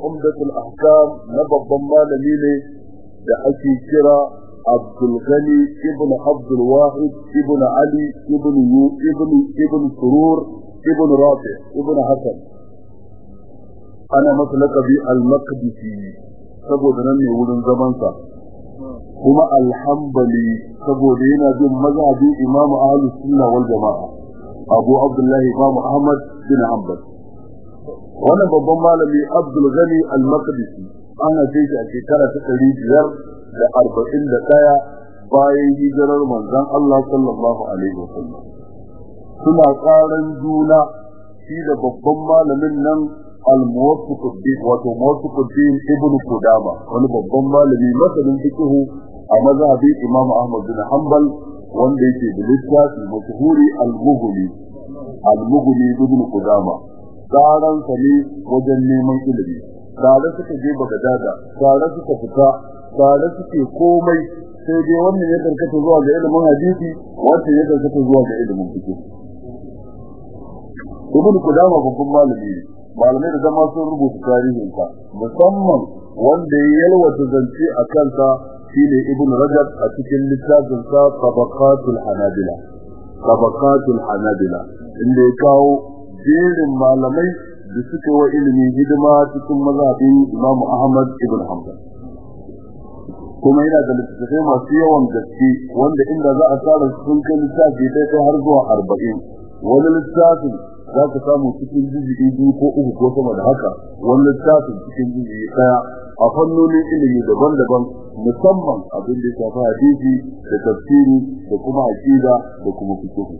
عمدة الأحكام نبى ضمان ميني لحكي كرا عبد الغني ابن عبد الواحد ابن علي ابن يو ابن ابن سرور ابن رافع ابن حسن. أنا مطلق بي المقدسي سبود نمي ولن زمانسا. هما الحنبلي. سبودين بن مزعبي إمام أهل السنة والجماعة. أبو عبد الله إمام أحمد بن عمد wannan babban malami Abdul Ghani al-Maqdisi ana ce shi a shekara ta ɗari biyar da arba'in da ɗaya bayan hijirar manzon Allah sallallahu alaihi wa sallam. Suna ƙaran juna shi da babban malamin nan al-muwaffiquddin wato muwaffiquddin ibnu Qudama wani babban malami masanin fiqh a mazhabi Imam Ahmad bin Hanbal wanda yake da littafi mashhuri al-Mughni al-Mughni ibn Qudama. Tsaran sa ne wajen neman ilimi. Tare suka je Bagdada tare suka fita tare suke komai. Sai dai wannan ya karkata zuwa ga ilimin hadisi wannan ya karkata zuwa ga ilimin fiqh Ibn Qudama babban malami ne. Malamai da dama sun rubuta tarihinsa. Musamman wanda ya yalwata zance a kansa shine ibn rajab a cikin littafin sa tabaqatul hanabila. Tabaqatul hanabila inda ya kawo jerin malamai da suka wa ilimi hidima cikin mazhabin imam ahmad ibn hanbal. Kuma yana da littattafai masu yawan gaske wanda inda za a tsara sun kai littafi ɗaya har zuwa arba'in. Wani littafin za ka samu cikin jijigi biyu ko uku ko sama da haka. Wani littafin cikin jijigi ɗaya a fannonin ilimi daban-daban musamman abin da ya shafi hadisi da tafsiri da kuma aqida da kuma fiqh.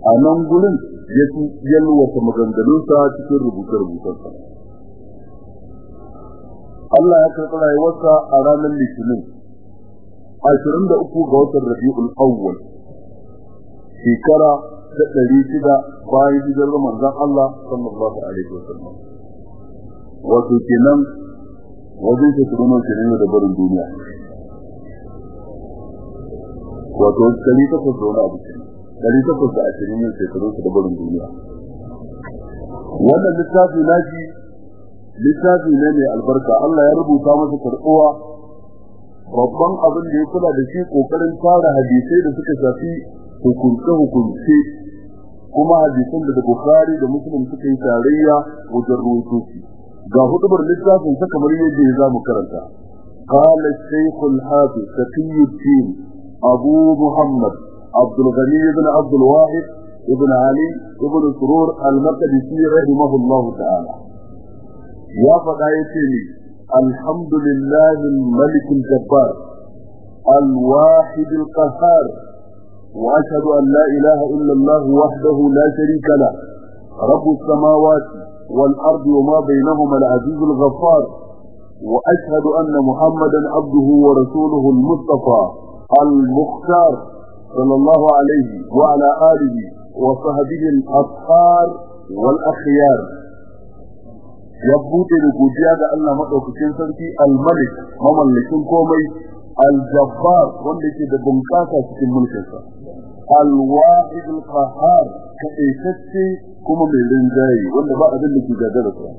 A nan gurin ya fi yalwata maganganunsa cikin rubuce-rubucensa. Allah ya karɓi rayuwarsa a ranar Litinin ashirin da uku ga watan Rabi'ul Awwal shekara ta ɗari shida bayan hijirar manzon Allah sallallahu alaihi wasallam. Wato kenan wajen shekaru nawa kenan da barin duniya? Wato ɗari takwas da wani abu kenan. ɗari takwas da ashirin yin shekaru da barin duniya wannan littafi nashi littafi ne mai albarka Allah ya rubuta masa karɓuwa babban abin da ya kula da shi kokarin tara hadisai da suka shafi hukunce hukunce kuma hadisan da Bukhari da Muslim suka yi tarayya wajen ruwaito shi ga hudubar littafin sa kamar yadda ya zamu karanta قال الشيخ الحافظ تقي الدين أبو محمد عبد الغني بن عبد الواحد ابن علي ابن سرور المقدسي رحمه الله تعالى. يا فقايتني الحمد لله الملك الجبار الواحد القهار وأشهد أن لا إله إلا الله وحده لا شريك له رب السماوات والأرض وما بينهما العزيز الغفار وأشهد أن محمدا عبده ورسوله المصطفى المختار. صلى الله عليه وعلى آله وصحبه الأطهار والأخيار يبوت لقوديا da Allah madaukakin sarki al-Malik mamallakin komai al-Jabbar wanda yake da bunkasa cikin mulkinsa al-Wahid al-Qahhar kaitacce kuma mai rinjaye wanda ba abin da ke gagara sa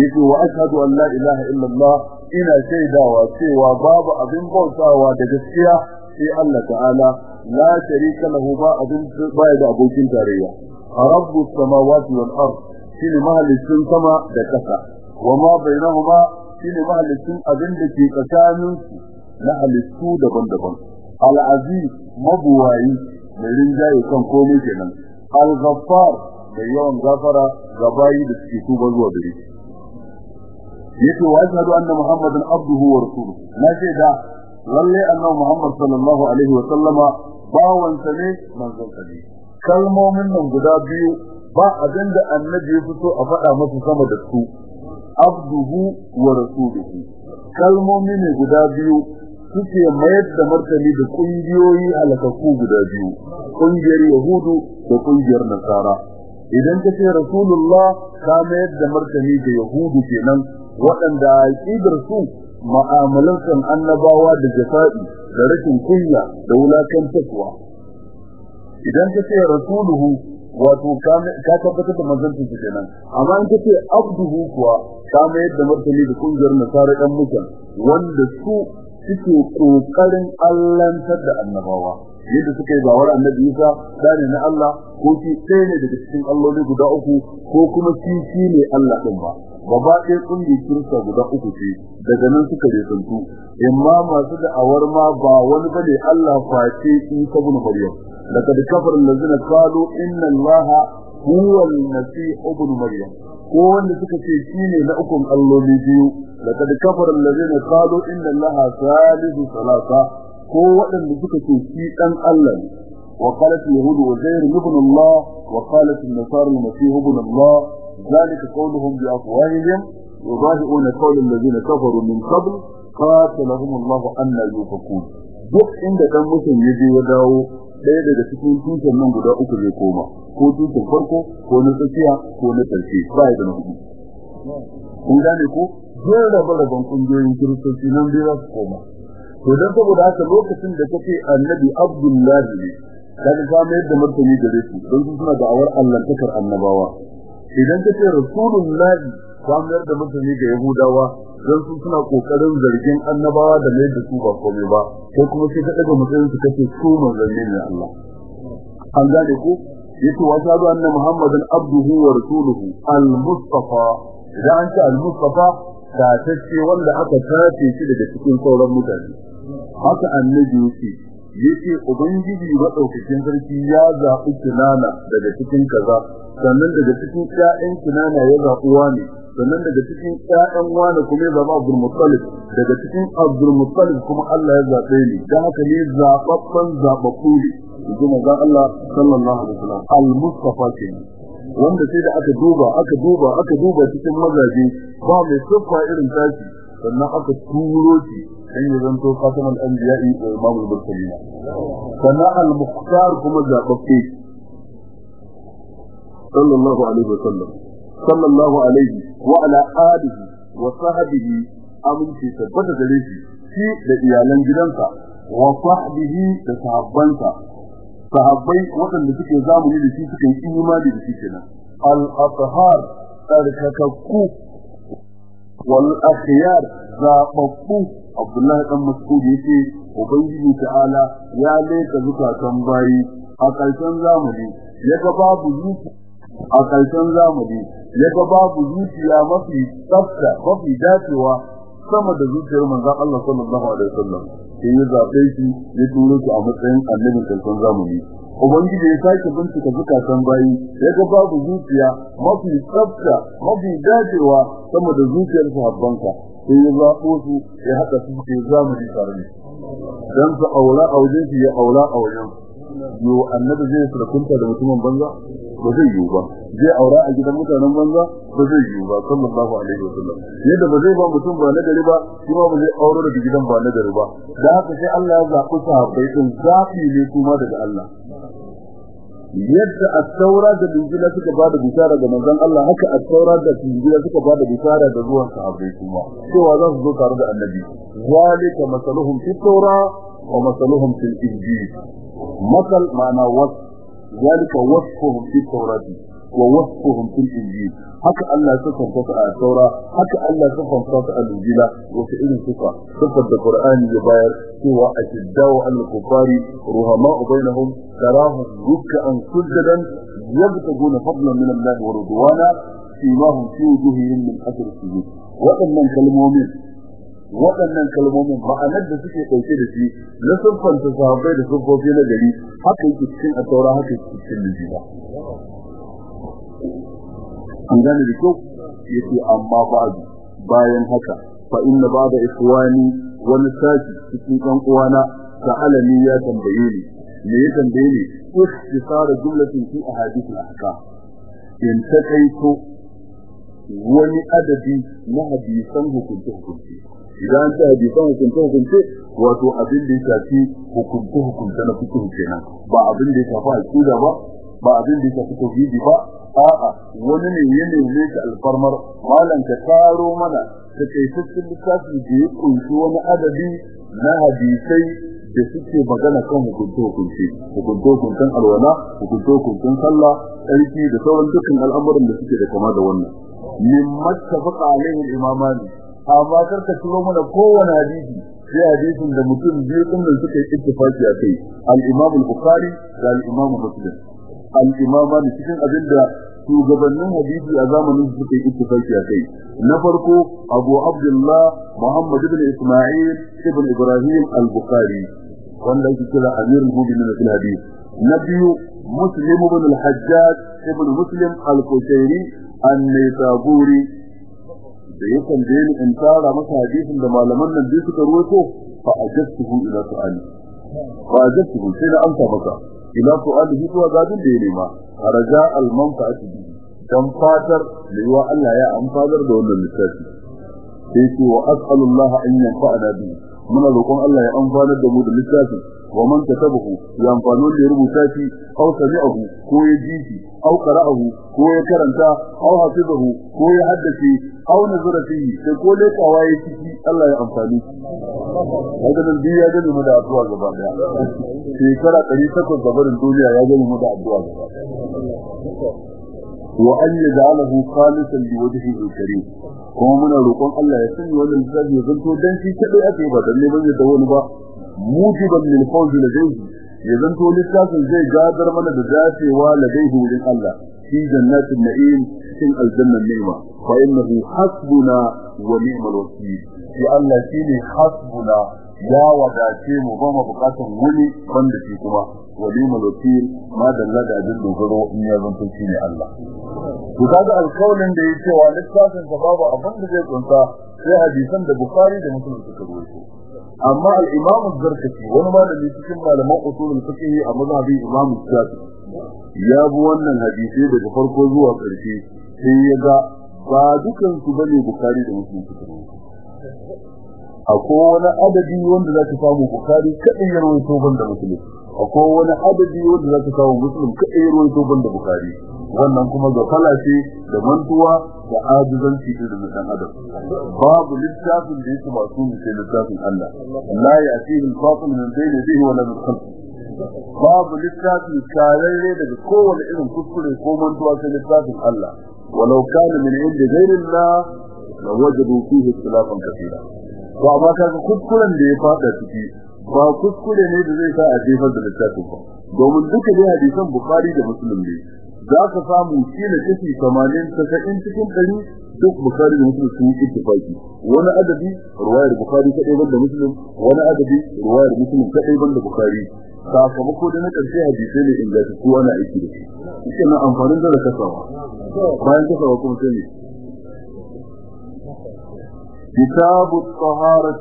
yace wa ashhadu an la ilaha illa Allah ina shaidawa cewa babu abin bautawa da gaskiya sai Allah ta'ala la sharika lahu ba abin baya da abokin tarayya rabbus samawati wal ard shine mahalicin sama da kasa wa ma bainahuma shine mahalicin abin da ke tsakanin na halittu daban-daban al-aziz mabuwayi mai rinjaye kan komai kenan al-ghaffar da yawan gafara ga bayi da suke tuba zuwa gare shi wa ashhadu anna muhammadan abduhu wa rasuluhu na ce da lalle annabi muhammad sallallahu alaihi wa sallama bawan sa ne manzon sa kalmomin nan guda biyu ba abin da annabi ya fito a faɗa masa sama da su. Abduhu wa rasuluhu. Kalmomi ne guda biyu suke mayar da martani da kungiyoyi halakakku guda biyu. Kungiyar yahudu da ƙungiyar nasara. Idan ka ce rasulullah ka mayar da martani da yahudu kenan waɗanda aqidar su mu'amalansan annabawa da jafa'i da rashin kunya da wulakantarwa. Idan ka ce rasuluhu wato ka tabbatar da manzancin su kenan. Amma in kace abduhu kuwa ka mayar da martani da ƙungiyar nasara ɗan mutan wanda su suke ƙoƙarin allantar da annabawa. Yadda suka yi bawar annabi Isa dane na Allah ko shi ɗaya ne daga cikin alloli guda uku ko kuma shi shi ne Allah ɗin ba. Gaba ɗaya ƙungiyar kirista guda uku ce daga nan suka resantu imma masu da'awar ma ba wani ba ne Allah face Isa ibn Maryam. Laqad kafara allazina qalu inna Allaha huwa al-masih ibn Maryam. Ko wanda suka ce shi ne na ukun alloli biyu. Laqad kafara allazina qalu inna Allaha salisu salasa. Ko waɗanda suka ce shi ɗan Allah ne. Wa zayr ibn Allah wa qalat an-nasara al-masih ibn Allah. ذلك قولهم بأفواههم يضاهئون قول الذين كفروا من قبل قاتلهم الله أن يؤفكون duk inda dan mutum ya je ya dawo ɗaya daga cikin tushen nan guda uku zai koma ko tushen farko ko na tsakiya ko na ƙarshe ba ya da na hudu kun gane ko zai raba raban kungiyoyin kiristoci nan zai za su koma to dan saboda haka lokacin da kace annabi abdullahi ne kaga ka mai da martani gare su don su suna da'awar allantakar annabawa idan kace rasulullahi ka mai da martani ga yahudawa don su suna ƙoƙarin zargin annabawa da mai da su ba komai ba sai kuma sai ka daga mutum su kace su manzanni ne Allah. An gane ko ya ce wa shahadu anna muhammadan abduhu wa rasuluhu al-mustafa. Idan an ce al-mustafa da tace wanda aka tace shi daga cikin sauran mutane. Haka annabi yake. Ya ce ubangiji madaukakin sarki ya zaɓi kinana daga cikin kaza sannan daga cikin ƴaƴan kinana ya zaɓi wani sannan daga cikin ƴaƴan wani kuma ya zaɓi Abdul Muttalib daga cikin Abdul kuma Allah ya zaɓe ni. Dan haka ne zaɓaɓɓen zaɓaɓɓu ne yanzu manzon Allah sallallahu alaihi wasallam. al-Mustafa wanda sai da aka duba aka duba aka duba cikin mazaje ba mai siffa irin tashi sannan aka turo shi dan ya zanto khatamul anbiya'i wa imamul mursalin. Sannan al-mukhtar kuma zababbe. Sallallahu alaihi wasallam sallallahu alaihi wa ala alihi wa sahbihi. Aminci tabbata gare shi shi da iyalan gidansa wa sahbihi da sahabbansa. Sahabbai waɗanda suke zamani da shi suke imani da shi kenan. Al-athhar tsarkakakku wal akhyar zababbu. Abdullahi dan Mas'ud ya ce ubangiji ta'ala ya leka zukatan bayi a ƙarshen zamani. Yaga babu zuciya a ƙarshen zamani. Yaga babu zuciya mafi tsafta mafi dacewa sama da zuciyar manzon Allah sallallahu alaihi wasallam. Sai ya zaɓe shi ya turo shi a matsayin annabin ƙarshen zamani. Ubangiji ya sake bincika zukatan bayi yaga babu zuciya mafi tsafta mafi dacewa sama da zuciyar sahabbanka. Sai ya zaɓo su ya haɗa su ke zamani tare ne dan su aura a wajen shi ya aura a wajen yo annabi zai sulkunta da mutumin banza? Ba zai yiwu ba. Zai aura a gidan mutanen banza? Ba zai yiwu ba. Sallallahu alaihi wasallam. Yadda ba zai ba mutum ba na gari ba shi ma ba zai aure daga gidan ba na gari ba. Da haka sai Allah ya zaɓi sahabbai din zafi ne kuma daga Allah. Yadda at-taura da injila suka ba da bishara ga manzon Allah haka at-taura da injila suka bishara da zuwan sahabbai kuma. Cewa za su zo tare da annabi. Zalika masaluhum fi taura wa masaluhum fil injil masal ma'ana was zalika wasfuhum fi taurati wa wasfuhum fil injil. Haka Allah ya sifanta su a taura haka Allah ya sifanta su a injila wata irin sifa? Sifar da qur'ani ya bayar cewa ashiddau al kufari ruhama bainahum tarahum ruk'an sujadan yabtaguna fadlan min Allah wa ridwana waɗannan kalmomin ma'anar da suke ɗauke da shi na siffanta sahabbai da siffofi na gari haka yake cikin a taura haka yake cikin injila an gane da kyau? Yake amma ba'du. Bayan haka fa inna ba'da ikhwani wani sashi cikin ɗan uwana sa'alani ya tambaye ni me ya tambaye ni? Istisara jumlatin fi ahadith al-ahkam in takaito wani adadi na hadisan hukunce hukunce idan an ce hadisan hukunce hukunce wato abin da ya shafi hukunce hukunce na fiqh kenan. Ba abin da ya shafi aqida ba ba abin da ya shafi tauhidi ba a'a wani ne ya neme ka alfarmar. Malan ka taro mana ta kai cikin littafi da ya ƙunshi wani adadi na hadisai da suke magana kan hukunce hukunce hukunce hukuncen alwala hukunce hukuncen sallah tsarki da sauran dukkan al'amuran da suke da kama da wannan. Min mattafaqa alaihi al-imamani. Amma kar ka turo mana kowane hadisi sai hadisin da mutum biyu din suka yi ittifaqi a kai. Al-imam al-bukhari da al-imam muslim. Al-imama ne cikin abin da shugabannin hadisi a zamanin su suka yi ittifaqi a kai. Na farko abu abdullah muhammad ibn isma'il ibn ibrahim al-bukhari wanda yake kira amir al-mu'minin fil hadith na biyu muslim ibn al-hajjaj ibn muslim al-kushairi an-naysaburi da ya tambaye ni in tara masa hadisin da malaman nan biyu suka ruwato fa ajastuhu ila su'ali. Fa ajastuhu sai na amsa masa. Ila su'alihi zuwa gadin da ya nema. Raja al-manfa'ati bihi. Dan fatar liwa Allah ya amfanar da wannan littafi. Sai ce wa as'alullah an yanfa'ana bihi. Muna roƙon Allah ya amfanar da mu da littafin. Wa man katabahu ya amfano da rubuta shi aw sami'ahu ko ya ji shi aw qara'ahu ko ya karanta aw hafizahu ko ya haddace aw nazara fihi sai ko lekawa ya ciki Allah ya amfani kaga nan biya ga mu da addu'a gaba ɗaya. Shekara 800 gabarin duniya ya gani mu da addu'a gaba wa an yaj'alahu khalisan liwajhihi al-karim. Kuma muna roƙon Allah ya sanya wannan zabi ya zanto dan shi kadai ake ba dan neman ya wani ba. Mujiban lil fawz ladayhi ya zanto littafin zai gadar mana da dacewa ladayhi wurin Allah. Fi jannatin na'im cikin aljannan ni'ima. Fa innahu hasbuna wa ni'mal wakeel. Shi Allah shine hasbuna ya wadace mu ba mu wa ni'mal ma dalla da abin dogaro in ya zanto shine Allah. To kaga alƙawarin da yake wa littafin sa babu abin da zai kunsa sai hadisan da Bukhari da Muslim suka rawaito amma al-Imam az-Zarkashi wani malami cikin malaman usul al-fiqh a mazhabin Imam Shafi ya bi wannan hadisi daga farko zuwa ƙarshe sai ya ga ba dukan su ba ne Bukhari da Muslim suka rawaito akwai wani adadi wanda za ka samu Bukhari kadai ya rawaito banda Muslim. Akwai wani adadi wanda za ka samu Muslim kadai ya rawaito banda Bukhari. Wannan kuma ga falace da mantuwa da ajizanci irin dan adam. Babu littafin da yake masu sai littafin Allah. La ya'tihi al-batil min bayni yadihi wa la min khalfihi babu littafi kararre daga kowane irin kuskure ko mantuwa sai littafin Allah. Walau kana min inda ghayrillah la wajadu fihi ikhtilafan kathira. To amma kaga kuskuren da ya fada ciki ba kuskure ne da zai sa a jefar da littafin ba. Domin duka dai hadisan bukhari da muslim ne. Za ka samu ne kashi 80 90 cikin 100 duk bukhari da muslim sun yi ittifaki. Wani adadi ruwayar bukhari kadai banda muslim wani adadi ruwayar muslim kadai banda bukhari. Sakamako da na ƙarshe hadisai ne inda su kowa na aiki da shi. Shi na amfanin da kasawa. Bayan kasawa kuma sai ne kitabu taharat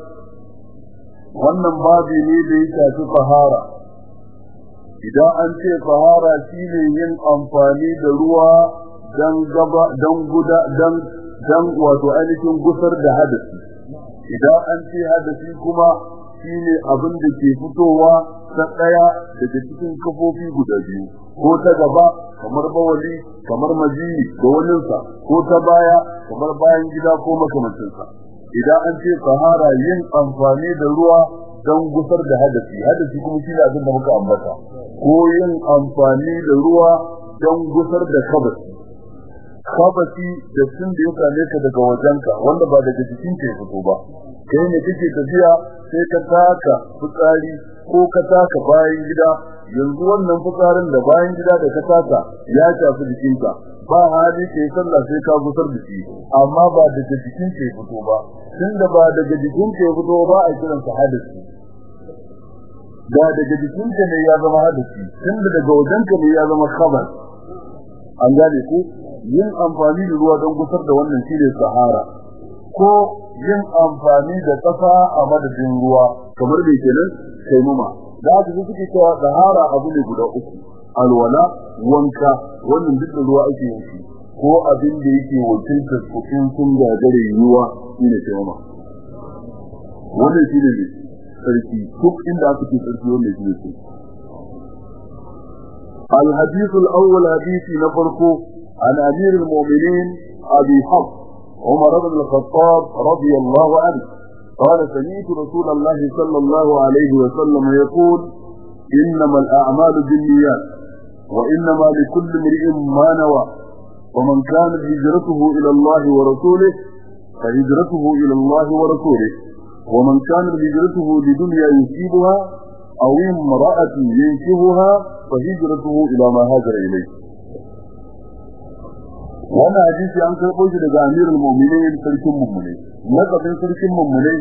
wannan babi ne da ya shafi tahara. Idan an ce tahara shine yin amfani da ruwa dan gaba dan guda dan dan wato ainihin gusar da hadasi. Idan an ce hadasi kuma shine abin da ke fitowa ta ɗaya daga cikin kafofi guda biyu. Ko ta gaba kamar bawali kamar maji da waninsa. Ko ta baya kamar bayan gida ko makamancinsa. Idan an ce sahara yin amfani da ruwa don gusar da hadasi hadasi kuma shi ne abin da muka ambata. Ko yin amfani da ruwa don gusar da kabasi. Kabasi da sun da ya same ka daga wajenka wanda ba daga jikin ka fito ba. Kai ne kake tafiya sai ka taka fitsari ko ka taka bayan gida. Yanzu wannan fitsarin da bayan gida da ka taka ya shafi jikinka. Ba hali ke sallah sai ka gusar da shi amma ba daga jikin ke fito ba. Tunda ba daga jikin ke fito ba a kiran sa hadisi da daga jikin ne ya zama hadisi tunda daga wajen ka ne ya zama khabar. An gane ku? Yin amfani da ruwa don gusar da wannan shi ne sahara. Ko yin amfani da kasa a madadin ruwa kamar da kenan? Taimama. Da aka suke cewa sahara abu ne guda uku. Alwala wanka wannan duk da ruwa ake yin shi ko abin da yake wakiltar kuɗin sun gagare yiwuwa shine taimama wannan shi ne sarki duk inda aka ce sarki wannan shi ne الحديث الأول حديث نفرقه عن أمير المؤمنين أبي حفص عمر بن الخطاب رضي الله عنه قال سمعت رسول الله صلى الله عليه وسلم يقول إنما الأعمال بالنيات وإنما لكل امرئ ما نوى ومن كانت هجرته إلى الله ورسوله فهجرته إلى الله ورسوله ومن كانت هجرته لدنيا يصيبها أو امرأة ينشبها فهجرته إلى ما هاجر إليه wannan hadisi an karɓo shi daga amirul mu'minin sarkin mummune lakabin sarkin mummune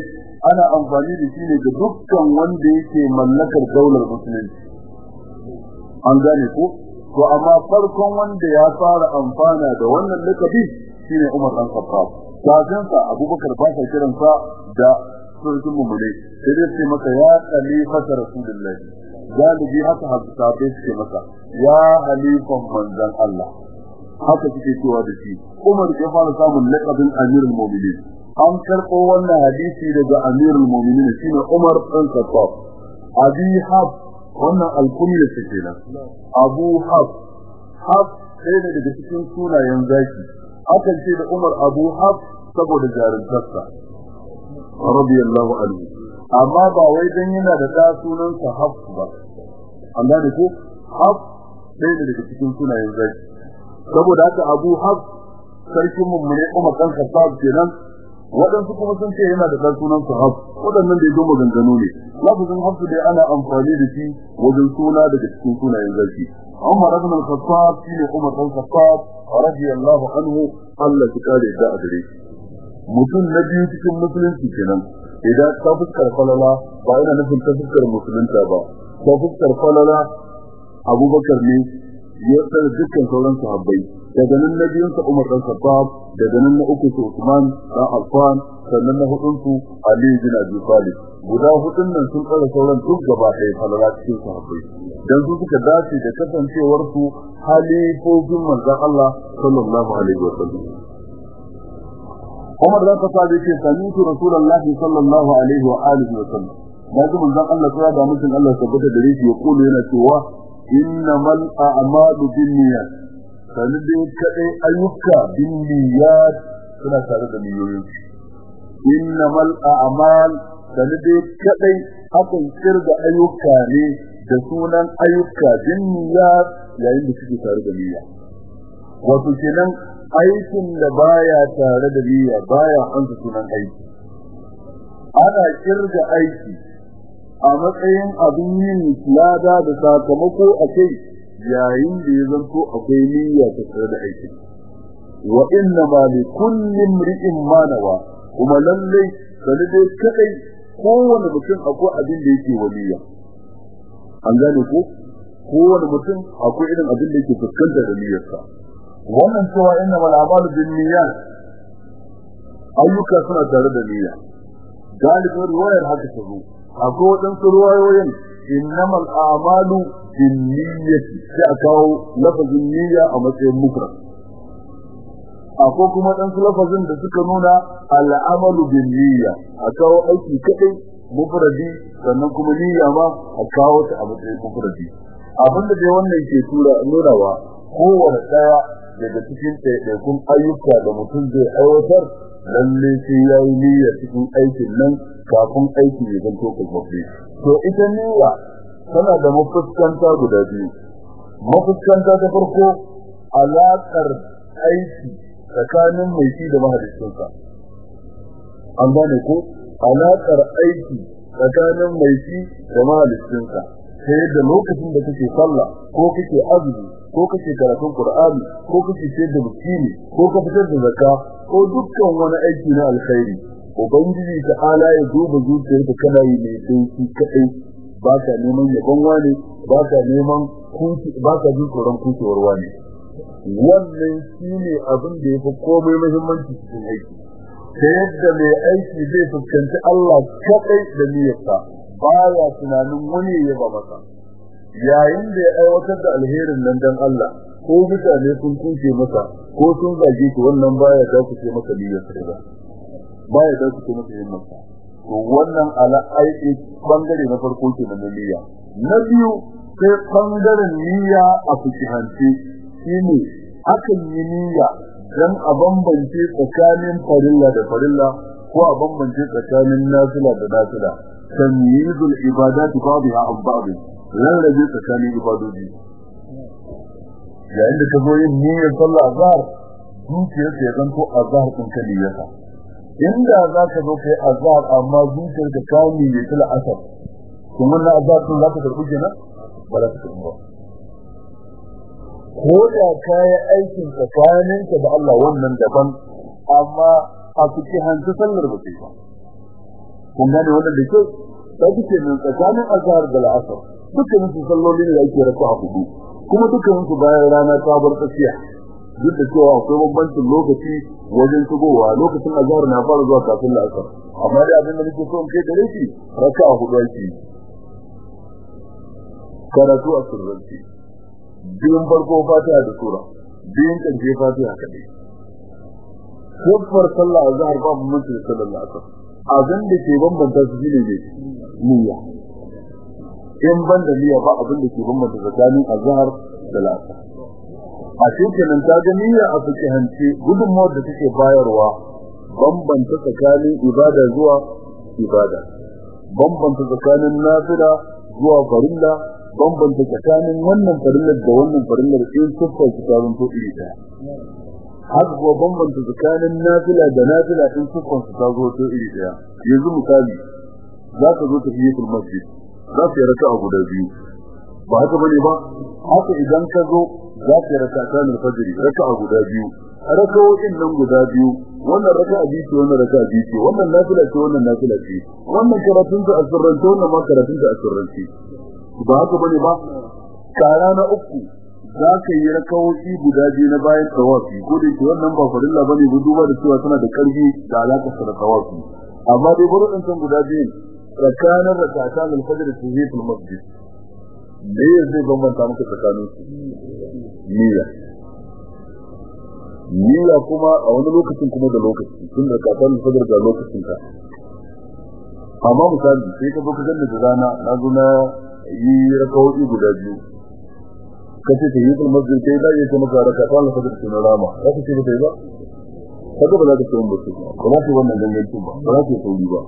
ana amfani da shi ne ga dukkan wanda yake mallakar daular musulunci an gane ko to amma farkon wanda ya fara amfana da wannan lakabi shine Umar dan Khattab. Kafin sa Abubakar ba sa kiran sa da sarkin mummune sai dai sai maka ya khalifata rasulullahi galibi haka hadisi suke maka ya halifan manzon Allah. Haka suke cewa da shi. Umar ya fara samun lakabin Amirul Mu'minin. An karɓo wannan hadisi daga Amirul Mu'minin shine Umar dan Khattab. Abi Hab wannan alkunya ce kenan Abu Hab Hab sai da daga cikin sunayen zaki. Akan ce da Umar Abu Hab saboda jarumtarsa. Radiyallahu anhu. Amma ba wai dan yana da da sunan sa Hab ba. Allah da ko? Hab sai da daga cikin sunayen zaki. Saboda haka Abu Hab sarkin mummune Umar dan Khattab kenan. Waɗansu kuma sun ce yana da ɗan sunan su Hab waɗannan da ya zo maganganu ne. Lafazin Hab dai ana amfani da shi wajen suna daga cikin sunayen zaki. Umar ibn al-Khattab shine Umar dan Khattab radiyallahu anhu Allah ya kare da adare mutum na biyu cikin musulunci kenan. Idan ta fuskar falala ba yana nufin ta fuskar musulunta ba. Ta fuskar falala Abubakar ne ya tsara dukkan sauran sahabbai. Daga nan na biyun sa Umar dan Khattab daga nan na uku su Usman dan Affan sannan na hudun su Ali bin Abi Talib. Guda hudun nan sun tsara sauran duk gaba ɗaya falala cikin sahabbai. Dan su suka dace da kasancewar su halifofin manzon Allah sallallahu alaihi wa sallam. Umar dan Khattab yake sami'tu Rasulullahi sallallahu alaihi wa alihi wa sallam. Naji manzon Allah sai da mutum Allah tabbata da shi ya yana cewa innamal a'malu binniyat sanin dai kadai ayyuka binniyat suna tare da niyoyin innamal a'mal sanin dai kadai akan ƙirga ayyuka ne da sunan ayyuka binniyat yayin da suke tare da niyya. Wato kenan aikin da baya tare da niyya baya ansa sunan aiki. Ana ƙirga aiki a matsayin abin yin lada da sakamako a kai yayin da ya zanto akwai niyya ta tare da aikin wa inna ma li kulli imri'in ma nawa kuma lalle sani dai kadai kowane mutum akwai abin da yake waliya. An gane ko? Kowane mutum akwai irin abin da yake fuskanta da niyyarsa. Wannan cewa inna mal a'malu bin niyyat ayyuka suna tare da niyya. Galibin riwayar haka ta zo. Akwai waɗansu ruwayoyin innamal a'malu binniyati sai a kawo lafazin niyya a matsayin mufrad akwai kuma ɗansu lafazin da suka nuna al'amalu binniyya a kawo aiki kadai mufradi sannan kuma niyya ma a kawo ta a matsayin mufradi abin da dai wannan ke tura nunawa kowane ɗaya daga cikin ɗaiɗaikun ayyuka da mutum zai aiwatar lalle sai ya yi niyya cikin aikin nan kafin aiki ya zanto kulmafi to ita niyya tana da mafuskanta guda biyu. Mafuskanta ta farko alaƙar aiki tsakanin mai shi da mahaliccinsa. An gane ko? Alaƙar aiki tsakanin mai shi da mahaliccinsa. Ta yadda lokacin da kake sallah ko kake azumi ko kake karatun qur'ani ko kake ciyar da miskini ko ka fitar da zakka ko dukkan wani aiki na alkhairi ubangiji ta ala ya duba zuciyarka kana yi ne sai shi kadai ba ka neman yabon wani ba ka neman kunci ba ka jin tsoron kucewar wani wannan shine abin da yafi komai muhimmanci cikin aiki. Ta yadda mai aiki zai fuskanci Allah kadai da niyyarsa. Baya tunanin wani ya ba masa. Yayin da ya aiwatar da alherin nan dan Allah ko mutane sun kunce masa ko sun zage shi wannan baya da ku ce masa niyyarsa ba. Baya da ku ce masa yin masa. To wannan ala aiki ɓangare na farko ke na niyya. Na biyu sai ɓangaren niyya a fikihance shine akan yi niyya dan a bambance tsakanin farilla da farilla ko a bambance tsakanin nafila da nafila. Tamyizul ibadat ba'dha an ba'd rarrabe tsakanin ibadodi yayin da ka zo yin niyyar sallah azhar zuciyar ka ya zanto azhar din ka niyyarka inda za ka zo kai azhar amma zuciyar ka ka ta asar kuma na azhar din za ka karɓi kenan ba za ka karɓi ba ko da kayi aikin tsakaninka da Allah wannan daban amma a cikin hanta sallar ba ba kun gane wannan da ke sai kike nan tsakanin azhar da al'asr dukkan su salloli ne da ake raka'a huɗu kuma dukkan su bayan rana ta bar tsakiya. Duk da cewa akwai bambancin lokaci wajen shigowa lokacin azhar na fara zuwa kafin al'asr amma dai abin da nake so in kai da rashi raka'a huɗu ake karatu a sirrance. Biyun farko fatiha da sura biyun ƙarshe fatiha kadai ƙofar sallah a zahar babu mutu da sallar asar abin da ke bambanta su shine ne niyya. In ban da niyya ba abin da ke bambanta tsakanin azhar da la'asar. A cikin ta ga niyya a fikihance gudunmawar da take bayarwa bambanta tsakanin ibada zuwa ibada. Bambanta tsakanin nafila zuwa farilla bambanta tsakanin wannan farillar da wannan farillar in siffar su tarin to iri ɗaya har kuwa bambanta tsakanin nafila da nafila in siffar su ta zo to iri ɗaya yanzu misali za ka zo ta fiye masjid za ka yi raka a guda biyu. Ba haka ba ne ba? Haka idan ka zo za ka yi raka ta fajiri raka a guda biyu. Rakawoyin nan guda biyu wannan raka a biyu wannan raka a biyu wannan nafila ce wannan nafila ce. Wannan karatun ta asirrance wannan ma karatun ta asirrance ba haka ba ne ba? Kara na uku za ka yi rakawoyi guda biyu na bayan tawafi. Ko da ke wannan ba farilla ba ne ba duba da cewa tana da ƙarfi da alaka da tawafi. Amma dai gurin san guda biyu tsakanin rakata da fajr su yi fil masjid. Me zai bambanta muku tsakanin su? Niyya. Niyya kuma a wani lokacin kuma da lokaci tun da rakata da fajr da lokacin ka amma misali sai ka zo ka ganni da rana na zo na yi rakawoyi guda biyu. Kace ta yi kuma masjid sai da yake maka raka ta Allah fadar sunan rama. Za ka ce ba ba? Kaga ba za ka tsoron ba su ba. Za ka wannan gangancin ba. Ba za ka sauri ba.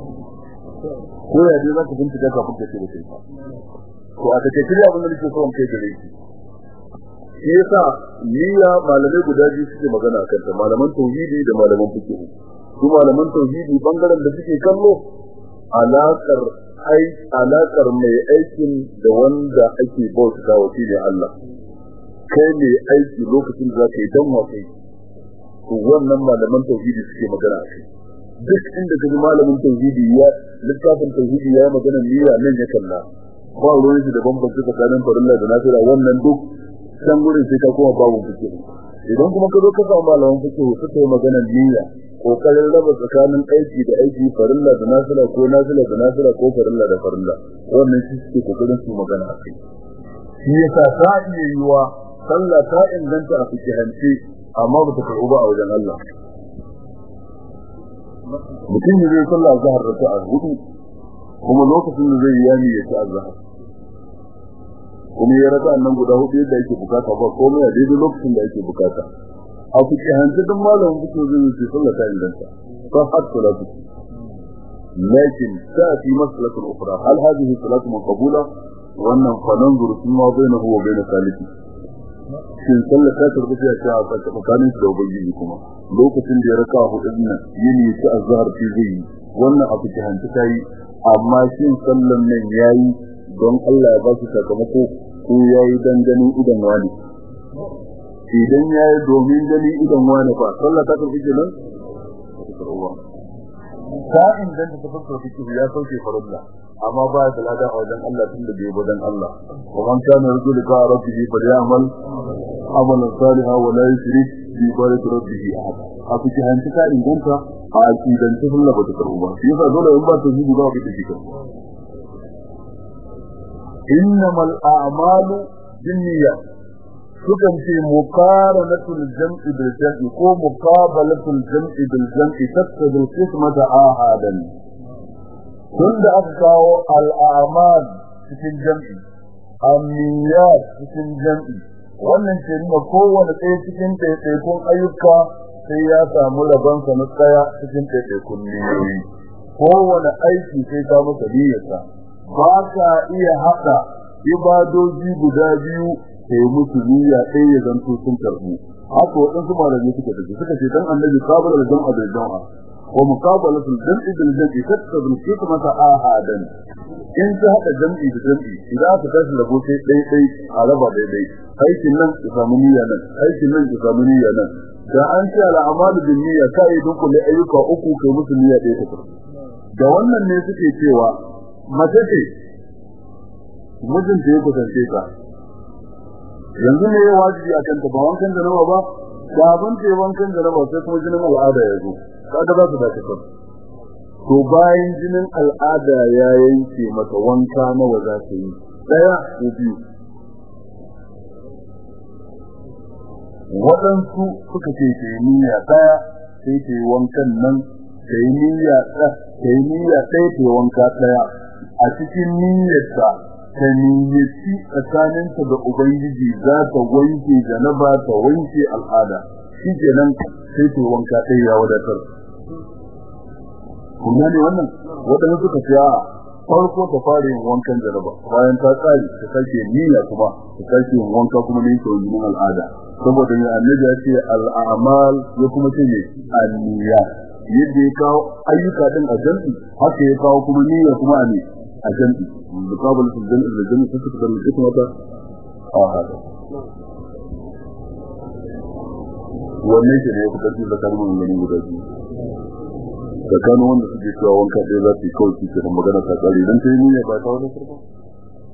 Ko ya dai za ka bincika kafin ka ce ba to a take kiri abin da nake so in kai gare shi. Shi yasa niyya malamai guda biyu suke magana akan ta malaman tauhidi da malaman fiqh. Su malaman tauhidi ɓangaren da suke kallo alakar ai alakar mai aikin da wanda ake bauta wa shi Allah. Kai mai aiki lokacin da zaka yi dan wakai to wannan malaman tauhidi suke magana a kai. Duk inda kaji malamin tauhidi ya littafin tauhidi ya magana niyya nan ya kalla. Ba ruwan shi da bambanci tsakanin farilla da nafila wannan duk san gurin sai ka koma babu fikiri idan kuma ka zo ka samu malaman fikiri suka yi magana niyya ƙoƙarin raba tsakanin aiki da aiki farilla da nafila ko nafila da nafila ko farilla da farilla. Wannan shi suke ƙoƙarin su magana a kai. Shi yasa ta iya yiwa sallah ta inganta a fikihance amma ba ta karɓu ba a wajen Allah mutum ne zai sallah zahar da ta'a hudu kuma lokacin da zai yi yami ya ci azhar kuma ya raka nan guda hudu yadda yake bukata ba komai a daidai lokacin da yake bukata a fikihance duk malamin fito zai yi sallah ta inganta fa har salatu لكن تأتي مسألة أخرى هل هذه صلاة مقبولة وأن فننظر فيما بينه وبين ثالثه shin sallar ta tarbi ta ta a tsakanin da ubangiji kuma? Lokacin da ya raka huɗu nan yini ci azhar fi zai wannan abu ta hanta ta yi. Amma shin sallan nan yayi don Allah ya ba shi sakamako ko yayi dan ganin idan wani? Idan yayi domin ganin idan wani fa sallar ta tarbi kenan? Ta inganta ta fuskar fikir ya sauke farilla. Amma ba da lada a wajen Allah tun da bai wajen Allah. Wa man kana yarju liqa rabbihi falyamal amalan salihan wa la yushrik bi ibadati rabbih ahada a cikin hanci ta inganta a akidan ta Allah ba ta karbu ba. Shi yasa dole in ba ta zubi ba ka tafi innamal a'malu binniyat sukan ce muqaranatul jam'i bil jam'i ko muqabalatul jam'i bil jam'i tattabil qismata ahadan. Tunda aka kawo al'amal cikin jam'i anniyat cikin jam'i wannan ce nuna kowane ɗaya cikin ɗaiɗaikun ayyuka sai ya samu rabonsa na tsaya cikin ɗaiɗaikun niyoyi. Kowane aiki sai ka masa niyyarsa. Ba ka iya haɗa ibadoji guda biyu ka yi musu niyya ɗaya ya zanto sun karɓu. Haka waɗansu malamai suka tafi suka ce dan annabi qabala da jam'a bil jam'a haɗa jam'i da jam'i idan aka tashi rabo sai ɗaya ɗaya a raba ɗaya ɗaya aikin nan ya samu niyya nan aikin nan ya samu niyya nan. Da an ce al'amalu bin niyya ka yi dunkule ayyuka uku kai musu niyya ɗaya ta farko da wannan ne suke cewa mace ce mijinta ya kusance ta. Yanzu ne ya wajibi a kanta ba wankan da nawa ba? Da abin ce wankan da nawa sai kuma jinin al'ada ya zo. Kaga za su dace kan to bayan jinin al'ada ya yanke mata wanka nawa za ta yi? Daya ko biyu. Waɗansu suka ce ke niyya ɗaya sai ke wankan nan ta yi niyya ta yi ɗaya ta wanka ɗaya. A cikin niyyarta ta niyyaci tsakaninta da Ubangiji za ta wanke janaba ta wanke al'ada. Shi kenan sai ta wanka ɗaya ya wadatar. kun gane wannan? Wadanda suka tsaya farko ta fara yin wankan jaraba bayan ta tsari ta sake niyya kuma ta sake yin wanka kuma ne ta yin al'ada. Saboda ne annabi ya ce al'amal ya kuma ce ne anniya yadda ya kawo ayyuka din a jam'i haka ya kawo kuma niyya kuma a ne a jam'i. Da kabul fil jam'i da jam'i sai suka zama cikin wata a hada wannan shi ne ya fitar da kalmomin gani guda tsakanin wanda suke cewa wanka ɗaya za su yi kawai suke da magana ta tsari. Don ta yi niyya ba ta wani sarfa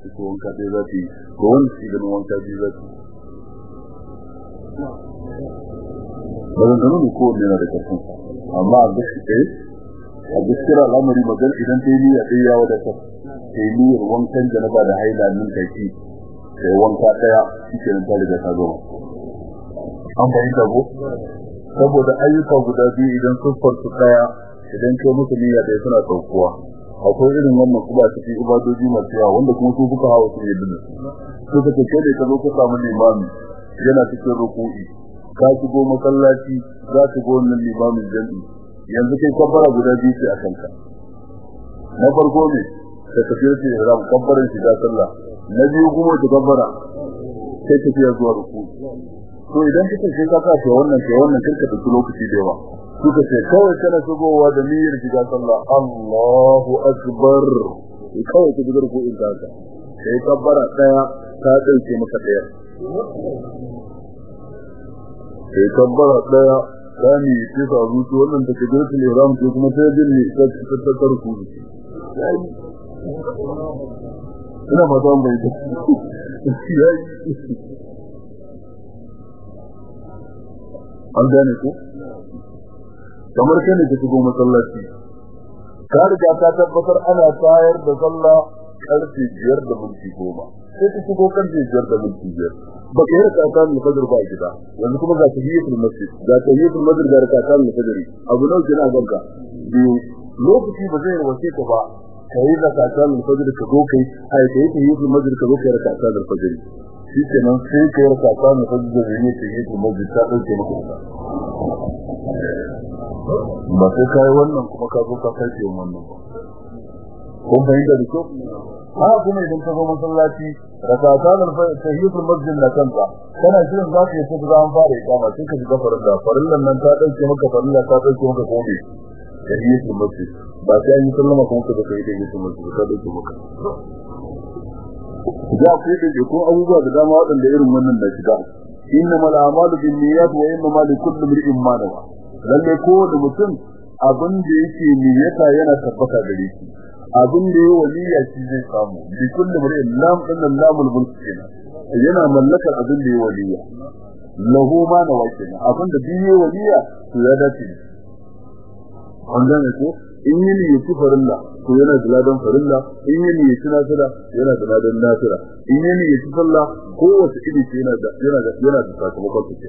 su ce wanka ɗaya za su yi. Ko wanda suke ganin wanka biyu za su yi. Maganganun ne kowanne yana da ƙarfin amma a gaskiya a gaskiya al'amari magana idan ta yi niyya ɗaya ya wadatar. Sai niyyar wankan janaba da haila nan take sai wanka ɗaya shike nan tare da ta zo an bayyana ko? Saboda ayyuka guda biyu idan sun farsu ɗaya idan kai musu niyya da suna saukuwa akwai irin wannan kuma cikin ibadoji masu yawa wanda kuma su suka hawa su yadda su. Suka ce ne ka ka samu limami yana cikin ruku'i. Ka shigo masallaci za ka wannan limamin jami'i yanzu kai guda biyu ce a kanka. Na farko ne da shi ihram kabbarin shiga sallah. Na biyu kuma ta sai tafiya zuwa ruku to idan kika ce ka wannan ke wannan kirka da lokaci da yawa. Kuka ce kawai kana shigowa da niyyar shiga sallah Allahu akbar kawai ku digar ku in ka sai kabbara daya ta dauke maka daya sai kabbara daya kani ce sa zuci wannan da ke girkin ihram ko kuma sai dinne ta ta tarku ina ba ta bai ta an gane ku kamar kai ne ka shigo masallaci. Ka riga ka tabbatar ana tayar da sallah ƙarfe biyar da minti goma. Sai ka shigo ƙarfe biyar da minti biyar. Ba ka yi raka mu fajr ba gida. Yanzu kuma ga tahiyatul masjid ga tahiyatul masjid da raka mu fajr. Abu nawa kina ganka biyu. Lokaci ba zai wace ka ba. Kai da kakan fajr ka zo kai ai ta yi fajr ka zo kai da kakan fajr. Shi ke nan sai kai da kakan fajr da ne ta yi fajr ta ɗauke maka ba sai kai wannan kuma ka zo ka kai wannan ba. Kun fahimta da kyau? Ha kuma idan ka zo masallaci rakatan al-fajr tahiyatul masjid na kanka. Kana shirin za ka yi sai za an fara ikama sai ka shiga farilla. Farillan nan ta ɗauke maka farilla ta ɗauke maka komai tahiyatul masjid. Ba sai an yi sallama kuma ka kai da yake musu ka ɗauke maka. Za ku yi da ko abubuwa da dama waɗanda irin wannan da shiga. Inna mal a'malu bin niyyat wa inna ma likulli imrin ma nawa. Lalle ko da mutum abin da yake niyyata yana tabbata gare shi. Abin da ya waliya shi zai samu. Bi kulli imrin lam inna lamul mulk kenan. Yana mallakar abin da ya waliya. Lahu ma nawa kenan. Abin da biye waliya to ya dace an gane ko? In yi ne ci farilla to yana da farilla. In yi ne ci nasira yana da nasira in yi ne ci sallah ko wace iri yana da yana da yana da sakamakon su ke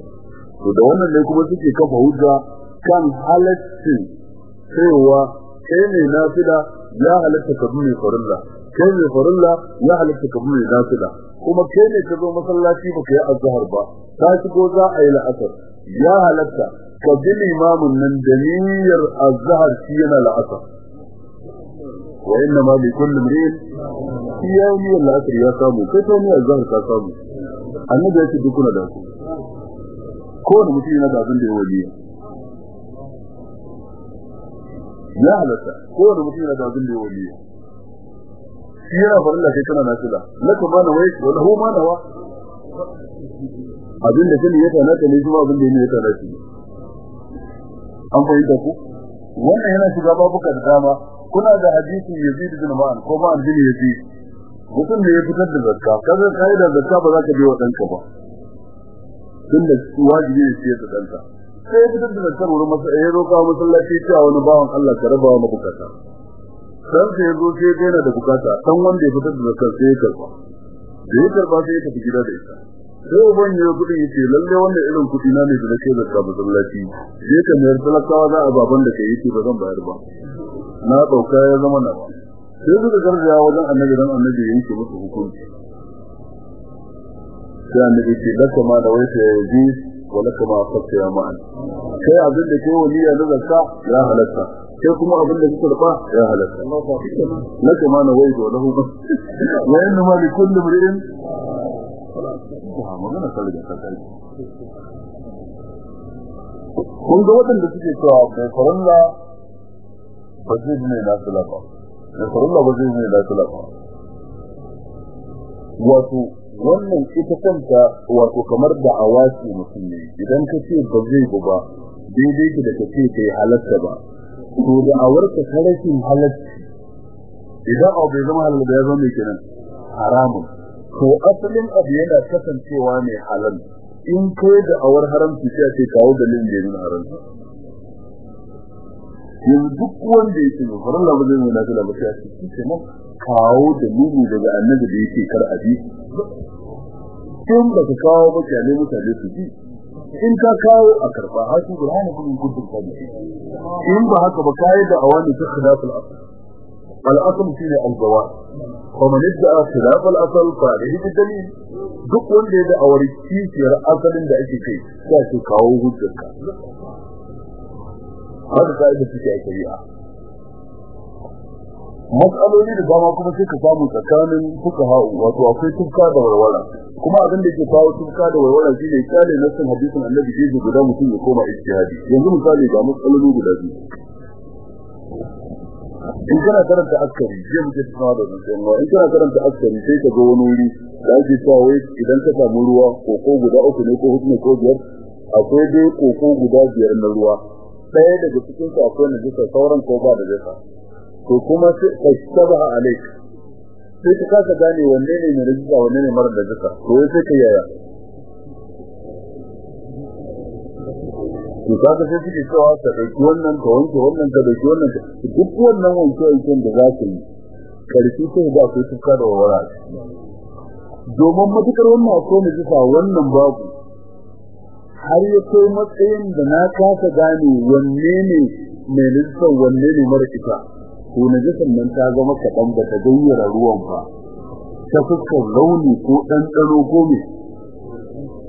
to da wannan ne kuma suke kafa hujja kan halaccin cewa kai ne nafila ya halatta ka bi farilla. Kai ne farilla ya halatta ka bi nafila. Kuma kai ne ka zo masallaci baka yi azhar ba ka shigo za a yi la'asar. Ya halatta ka bi limamin nan da niyyar azhar shi yana la'asar. Wa inna ma li kulli imrin ya niyyar la'asar ya samu kai to niyyar azhar ka samu. Kowane mutum yana da abin da ya waliya ya halatta kowane mutum yana da abin da ya waliya shi yana farin da kai kana nafila. Laka ma na wai wa lahu ma nawa. Abin da kani ya tana ta ne kuma abin da ya tana shi an fahimta ku? Wannan yana shiga babuka da dama. Kuna da hadisi Yazid bin Ma'an ko Ma'an bin Yazid. Mutum ne ya fitar da zakka. Kaga kai da zakka ba za ka biyo danka ba. Tunda wajibi ne sai da danka sai fitar da zakka wurin masa ya roƙa masallaci cewa wani bawan Allah ka raba wa mabukata. Dan sai zo sai yana da buƙata dan wanda ya fitar da zakka sai ya karɓa. Da ya karɓa sai ya tafi gida da ita. Sai uban ya kuɗi ya ce lalle wannan irin kuɗi na ne da nake zakka masallaci. Je ka mayar talakawa za a baban da kai ya ce ba zan bayar ba. Na ɗauka ya zama na sai suka gargaya wajen annabi dan annabi ya yanke musu hukunci. Sai annabi ce laka ma da waita ya yi wa laka ma fakka ya ma'an. Sai abin da ke waliya na zakka ya halatta. Sai kuma abin da kuka rufa ya halatta. Laka ma na waita wa lahu. Wa inna ma li kulli ta kai kun ga waɗanda suke cewa mai farilla ba zai ne na sula ba. Mai farilla ba zai ne na sula ba. Wato wannan ita kanta wato kamar da awasi mutum ne idan ka ce ba zai bu ba daidai ki da ka ce kai halatta ba to da awarka ta halatta idan abu bai zama halal da ya zama kenan haramun. To asalin abu yana kasancewa ne halal. In kai da awar haramci sai ce kawo dalilin da yana haramci. Yanzu duk wanda yake ne faran nuna da labu sai ce kawo dalili daga annabi da yake kar abi in ba ka kawo ba kyale mutane su ji in ka kawo a karba har su burhanu kun gudun kabi in ba haka ba kai da awani ta khilaful asl al-asl shine al-jawab ومن ادعى خلاف الاصل فعليه بالدليل duk wanda ya da awari kishiyar asalin da ake kai sai su kawo hujjarka haka kai da suke a shari'a Matsaloli da dama kuma sai ka samu tsakanin fuka ha'u wato akwai tufka da warwara. Kuma abin da ke kawo tufka da warwara shi ne ƙyale nassin hadisin annabi ke guda mutum ya koma ijtihadi. Yanzu misali ga matsaloli guda biyu. In kana karanta askari zai muke tunawa da wannan in kana karanta askari sai ka ga wani wuri da ake cewa idan ka samu ruwa koko guda uku ne ko huɗu ko biyar akwai dai koko guda biyar na ruwa. Ɗaya daga cikin su akwai na jisa sauran ko ba da jisa to kuma sai ka shabaha alaik sai ka kasa gane wanne ne mai rajisa wanne ne mara da jisa to sai ka yaya? To kaga sai suke cewa ka ɗauki wannan ka wanke wannan ka ɗauki wannan ka duk wannan wanke wanken da za ka yi ƙarfi sai da ku tuka da wara domin matuƙar wannan akwai ne bisa wannan babu. Har ya kai matsayin da na kasa gane wanne ne mai nisa wanne ne mara ita to na jisan nan ta zama kaɗan ba ta gayyara ruwan ba ta fuskar launi ko ɗanɗano ko me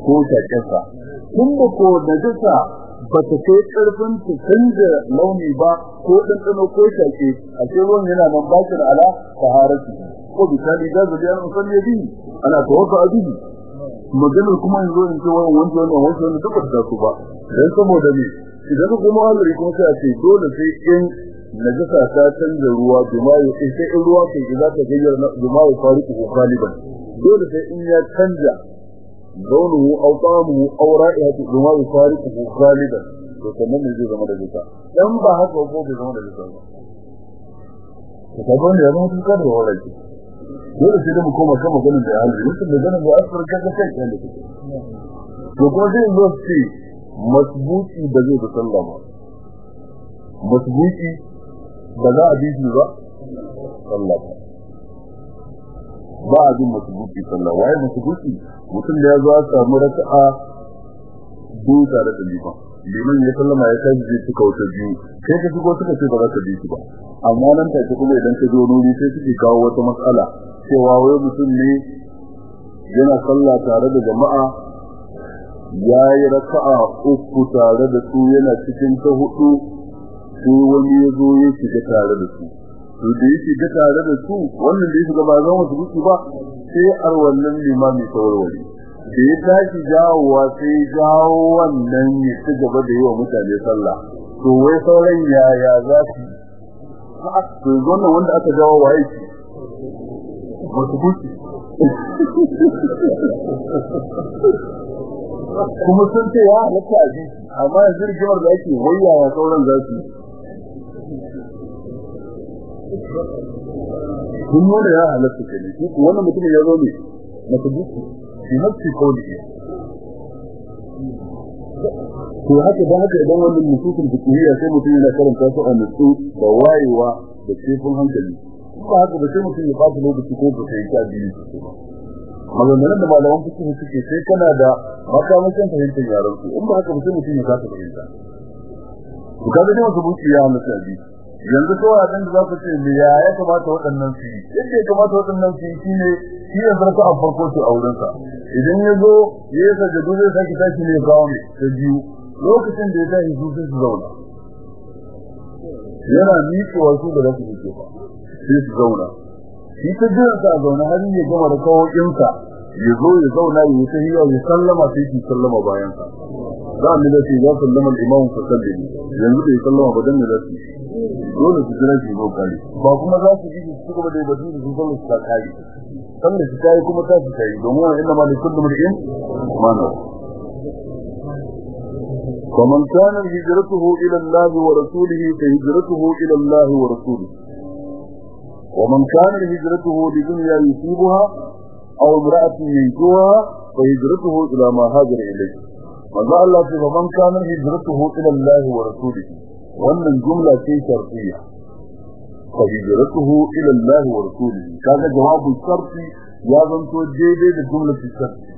ko shaƙensa tun da ko na jisa ba ta kai ƙarfin ta canza launi ba ko ɗanɗano ko shaƙe a ce ruwan yana nan bakir ala taharati ko bisani da zai an musalli ya bihi ana tawaka a bihi maganar kuma yanzu in ce wani wanda wannan wanda wannan duk da su ba. Dan saboda me idan kuma Allah kuma sai a ce dole sai in najasa ta canza ruwa jima'i in sai in ruwa ke za ta gayyar jima'i fariqu ko galiban dole sai in ya canza launuhu aw ta'amuhu aw ra'ihatu jima'i fariqu ko galiban to kuma ne zai zama da jika dan ba haka ko bai zama da jika ba. To kaman ya zama cikin da wannan dole sai da mu koma kan maganar da hali mutum da ganin ba asfar kaga sai kan dake to ko zai zo ce masbuki da zai da sallama ba. Masbuki ba za a bi shi ba? Sallah. Ba ba a jin masbuki sallah. Waye masbuki mutum da ya zo a samu raka'a biyu tare da liman. Liman ya sallama ya tashi zai suka wata biyu. Sai ka shigo suka ce ba za ka bi shi ba. Amma nan take kuma idan ka zo nuri sai suke kawo wata matsala. Cewa wai mutum ne yana sallah tare da jama'a ya yi raka'a uku tare da su yana cikin ta huɗu sai wani ya zo ya shiga tare da su. To da ya shiga tare da su wannan da ya shiga ba zama su buki ba sai ar wannan limami tawarwari da ya tashi jawowa sai jawo wannan ya ci gaba da yi wa mutane sallah. To wai sauran yaya za su to wannan wanda aka jawo waye shi? Wasu buki kuma sun ce ya halatta a amma yanzu rigimar da ake wayyawa sauran za su kun nuna ya halatta ke ne shi wannan mutumin ya zo ne masa buki shi nafsi kawai. To haka da haka idan wannan mutumin fikiriya sai mutum yana karanta su a nutsu da wayewa da kefin hankali. Ba haka ba sai mutum ya fata lokaci ko ba sai ta biyu ba. Maganganun da malaman fikihu suke sai kana da makamashin fahimtar yaran su in ba haka ba sai mutum ya kasa fahimta. Ku kaga dai wasu buci ya halatta bi yanzu to a da za ku ce me ya ya kamata waɗannan su yi? Yadda ya kamata waɗannan su yi shine shi ya zarta a farko su a wurinsa. Idan ya zo ya yi sajadu zai sake tashi ne kawo mai ta biyu. Lokacin da ya tashi su sun su zauna. Yana miƙewa su da za su ba sai su zauna. Shi ta jira sa zauna har ya gama da kawokinsa ya zo ya zauna ya ta hiya ya sallama sai ki sallama bayan sa za mu da shi ya sallama al-imam fa sallami yanzu da ya sallama ba dan ne da shi dole su jira shi zo kare ba kuma za su ji su kuma da batu da su sallu su kare sallu su kai kuma ta su kai domin wa inna ma li kulli mar'in mana ومن كان هجرته إلى الله ورسوله فهجرته إلى الله ورسوله ومن كان هجرته لدنيا يصيبها أو امرأة ينجوها فهجرته إلى ما هاجر إليه ماذا الله في ومن كان هجرته إلى الله ورسوله wannan jumla ce shartiyya fa hijratuhu ila Allah wa rasulihi. Kaga jawabu sharti ya zanto daidai da jumla ce sharti.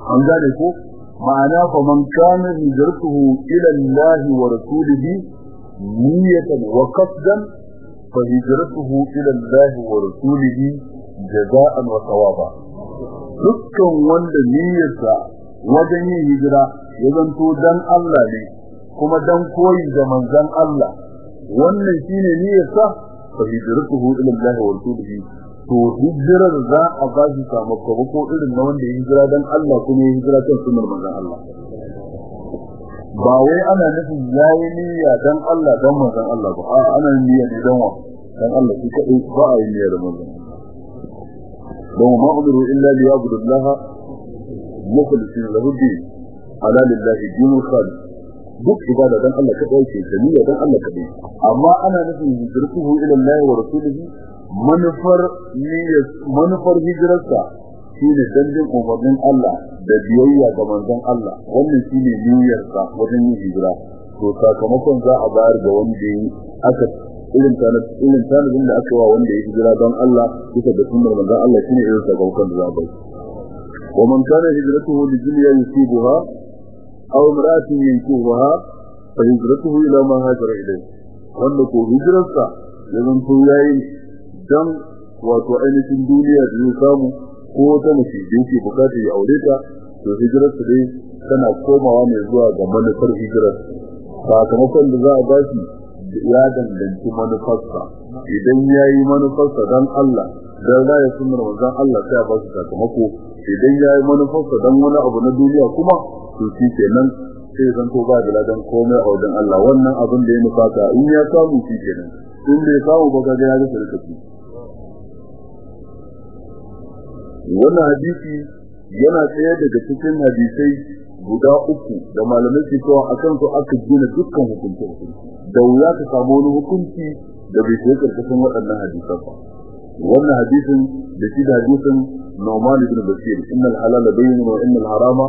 An gane ko? Ma'ana fa man kana hijratuhu ila Allah wa rasulihi niyatan wa qasdan fa hijratuhu ila Allah wa rasulihi jaza'an wa thawaba dukkan wanda niyyarsa wajen yin hijira ya zanto dan Allah ne kuma dan koyi da manzon Allah. Wannan shine niyyarsa fa hijratuhu ila Allah wa rasulihi. To hijirar za a ba shi sakamako ko irin na wanda hijira dan Allah kuma hijira kan sunnar manzon Allah. Ba wai ana nufin yayi niyya dan Allah dan manzon Allah ba. A ana niyya ne dan dan Allah shi kadai ba a yi niyya da manzon don ma umiru illa li Allah mukhlisin lahu ala lillahi dinul khalis. Duk ibada dan Allah kadai ce da niyya dan Allah kadai amma ana nufin hijratuhu ila Allah wa rasulihi manufar niyyar manufar hijirarsa shine danjin umarnin Allah da biyayya ga manzon Allah. Wannan shine niyyarsa wajen yin hijira. To sakamakon za a bayar ga wanda yi aka irin tanad irin tanadin da aka wa wanda ya hijira don Allah duka da sunnar manzon Allah shine irin sakamakon da za a bayar. Kana hijratuhu li dunya yusibuha aw imra'atin yankuha fa hijratuhu ila ma hajara ilayhi wanda ko hijirarsa ya zanto yayi dan wato ainihin duniya da zai samu ko ta mace da yake buƙata ya aure ta to hijirar su dai tana komawa mai zuwa ga manufar hijirar sakamakon da za a ba shi ya danganci manufarsa idan ya yi manufarsa don Allah don raya sunar Allah sai a ba shi sakamako idan ya yi manufarsa don wani abu na duniya kuma to shi kenan sai zan to ba da ladan komai a wajen Allah. Wannan abin da ya nufata in ya samu shi kenan. In bai samu ba ga ya ga sarkaci wannan hadisi yana tsaye daga cikin hadisai guda uku da malamai ke cewa akan su aka gina dukkan hukunci da wuya ka samu wani hukunci da bai kai ƙarƙashin waɗannan hadisan ba. Wannan hadisin da shi da hadisin Nu'man ibn Bashir innal halala bayyinun wa innal harama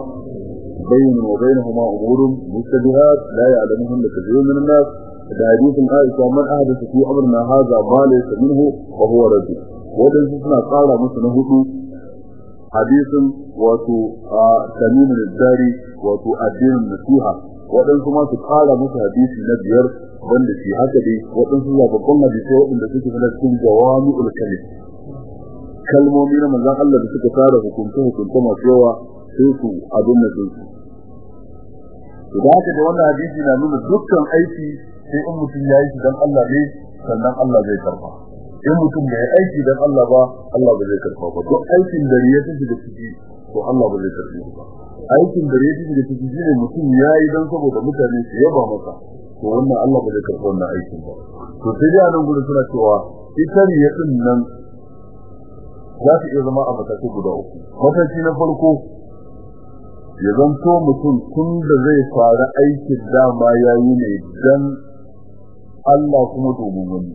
bayyinun wa bainahuma umurun mustabihat la ya'lamuhunna kathirun min an-nas da hadisin Aisha man ahdatha fi amrina hadha ma laysa minhu fa huwa rajul wadansu suna tsara musu na huɗu hadisin wato a tamimin dari wato addinin nasiha waɗansu ma su ƙara musu hadisi na biyar wanda shi haka dai waɗansu zababbun hadisai waɗanda suke na cikin jawami ulkali kalmomi na manzon Allah da suka fara hukunta hukunta masu yawa sai su abin da su. To da haka wannan hadisi na nuna dukkan aiki sai in mutum ya yi shi dan Allah ne sannan Allah zai karɓa. In mutum bai aiki dan Allah ba Allah ba zai karɓa ba. Duk aikin da ya tafi da ciki to Allah ba zai karɓa ba. Aikin da ya tafi da ciki shine mutum ya yi dan saboda mutane su yaba masa. To wannan Allah ba zai karɓa wannan aikin ba. To sai dai nan gudu suna cewa ita riya ɗin nan za ta iya zama a mataki guda uku. Mataki na farko ya zanto mutum tun da zai fara aikin dama ya yi ne dan Allah kuma domin wani.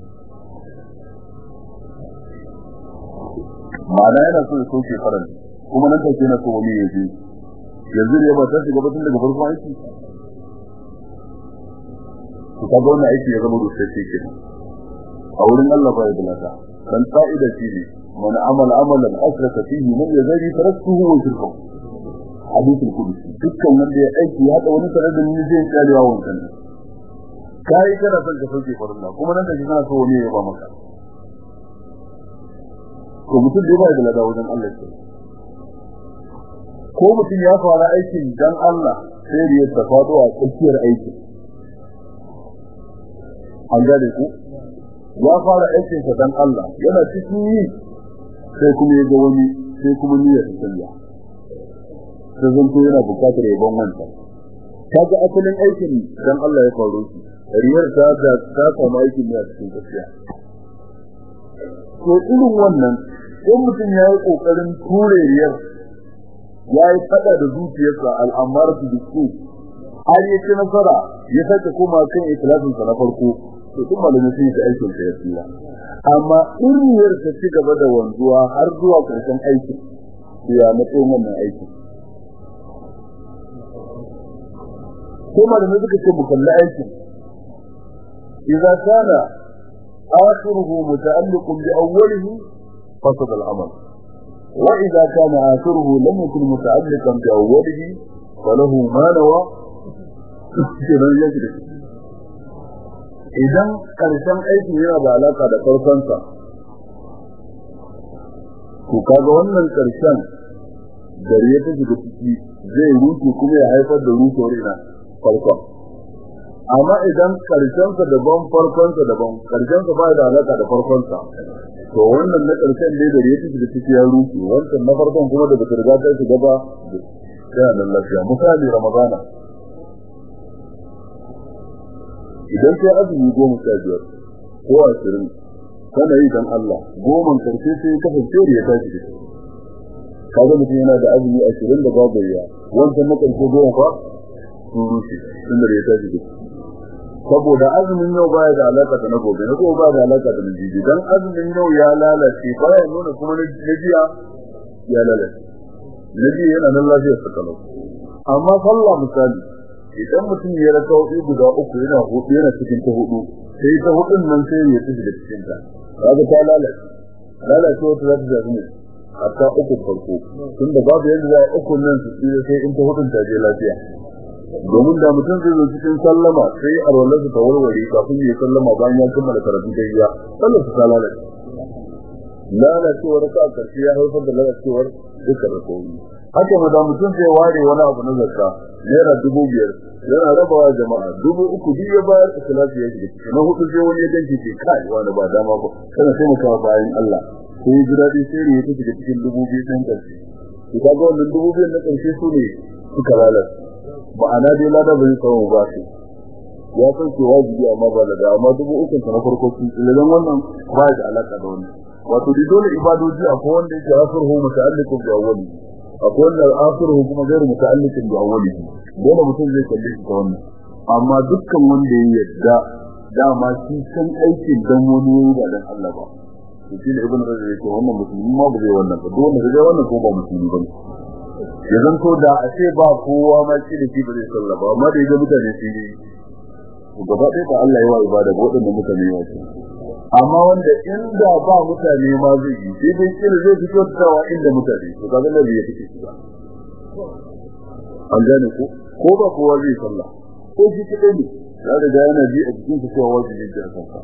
Ma'ana yana so ya soke faran kuma nan take na so ya je. Yanzu ya ba ta shiga batun daga farko aiki? To kaga wannan aiki ya zama rusasshe kenan. A wurin Allah ya bulata dan fa'ida shi ne man amala amalan asraka fihi man yazari taraktuhu wa shirku hadithul qudsi dukkan wanda ya aiki ya hada wani da ni zai kalewa wannan kai kana son ka sauke farilla kuma nan da kana so wani ya ba maka. Ko mutum da ba da lada wajen Allah ke. Ko mutum ya fara aikin dan Allah sai da ya tafado a tsakiyar aikin. An gane ku? Ya fara aikin sa dan Allah yana cikin yi sai kuma ya ga wani sai kuma niyyar ta canza sai zanto yana buƙatar yabon wanta. Kaga asalin aikin dan Allah ya faru shi. Riyar ta da ta samu aikin ne a cikin gaskiya. To irin wannan in mutum ya yi ƙoƙarin ture riyar ya yi fada da zuciyarsa al'amar su har ya ci nasara ya sake koma kan ikilasinsa na farko. To duk malamin sun yi aikin sa ya tsira amma iriyar ta ci gaba da wanzuwa har zuwa karshen aikin ya matsayin wannan aikin ko malamin suka ce mu kalli aikin idza kana akhiruhu muta'alliqun bi awwalihi fasad al-amal wa idza kana akhiruhu lam yakun muta'alliqan bi awwalihi falahu ma nawa yake da idan ƙarshen aiki yana da alaka da farkonsa to kaga wannan ƙarshen gari ya tafi da ciki zai rufe kuma ya haifar da rushewar ina farkon. Amma idan karshensa daban farkonsa daban karshensa ba da alaka da farkonsa to wannan na ƙarshen ne da ya tafi da ciki ya rufe wancan na farkon kuma da bata riga ta shiga ba yana nan lafiya. Misali ramadana. Idan sai azumi goma sha biyar ko ashirin kana yi dan Allah goman ƙarshe sai ka fice ya tashi da kaga mutum yana da azumi ashirin da babu riya wancan na ƙarshe goma fa sun sun da ya tashi da saboda azumin yau baya da alaka da na gobe na gobe baya da alaka da na jibi. Dan azumin yau ya lalace baya nuna kuma na jiya ya lalace. Na jiya yana nan lafiyar sa kalau. Amma sallah misali idan mutum ya raka huɗu guda uku yana huɗu yana cikin ta huɗu sai ta hudun nan sai ya tafi da cikin ta kaga ta lalace. Lalace wata za ta zabi ne. Hatta uku farko. Tunda babu yadda za a uku nan su tsira sai in ta hudun ta je lafiya. Domin da mutum zai zo cikin sallama sai a rollar ta warware kafin ya sallama bayan ya kammala karatu da iya sallar ta lalace. Lalacewar ka a ƙarshe ya haifar da lalacewar da kowi haka ma da mutum zai ware wani abu na zakka naira dubu biyar yana rabawa jama'a dubu uku biyu ya bayar ikhlasi ya shiga na huɗu sai wani ya danke ce kai wani ba dama ba. Kana sai maka bayan Allah. Sai ji daɗi sai ya tafi da cikin dubu biyu din ƙarshe to kaga wannan dubu biyu na ƙarshe su ne suka lalata. Ma'ana dai lada bai samu ba su. Ya san ce wajibi amma ba daga amma dubu uku na farko sun ililan wannan ba da alaka da wannan. Wato di dole ibadoji akwai wanda yake asirhu muta'alliqun bi awwali. Akwai wanda asirhu kuma gairu muta'alliqun bi awwali. Dole mutum zai kalle shi ta wannan. Amma dukkan wanda ya yadda dama shi san aikin dan wani yayi ba dan Allah ba. To shi ne ibn rajab yake wannan musulmi ma ba zai wannan ba. Dole zai wannan ko ba musulmi ba ya zanto da a ce ba kowa ma shi da shi ba zai sallah ba. Amma da ya ga mutane sai yi gaba ɗaya ba Allah ya wa ibada ga waɗannan mutane ya ce. Amma wanda inda ba mutane ma zai yi sai dai kila zai fito tawa inda mutane. To kaga nabi ya fice shi ba an gane ko? Ko ba kowa zai sallah. Ko shi kadai ne. Ya riga yana ji a cikin sa cewa wajibi ne a kansa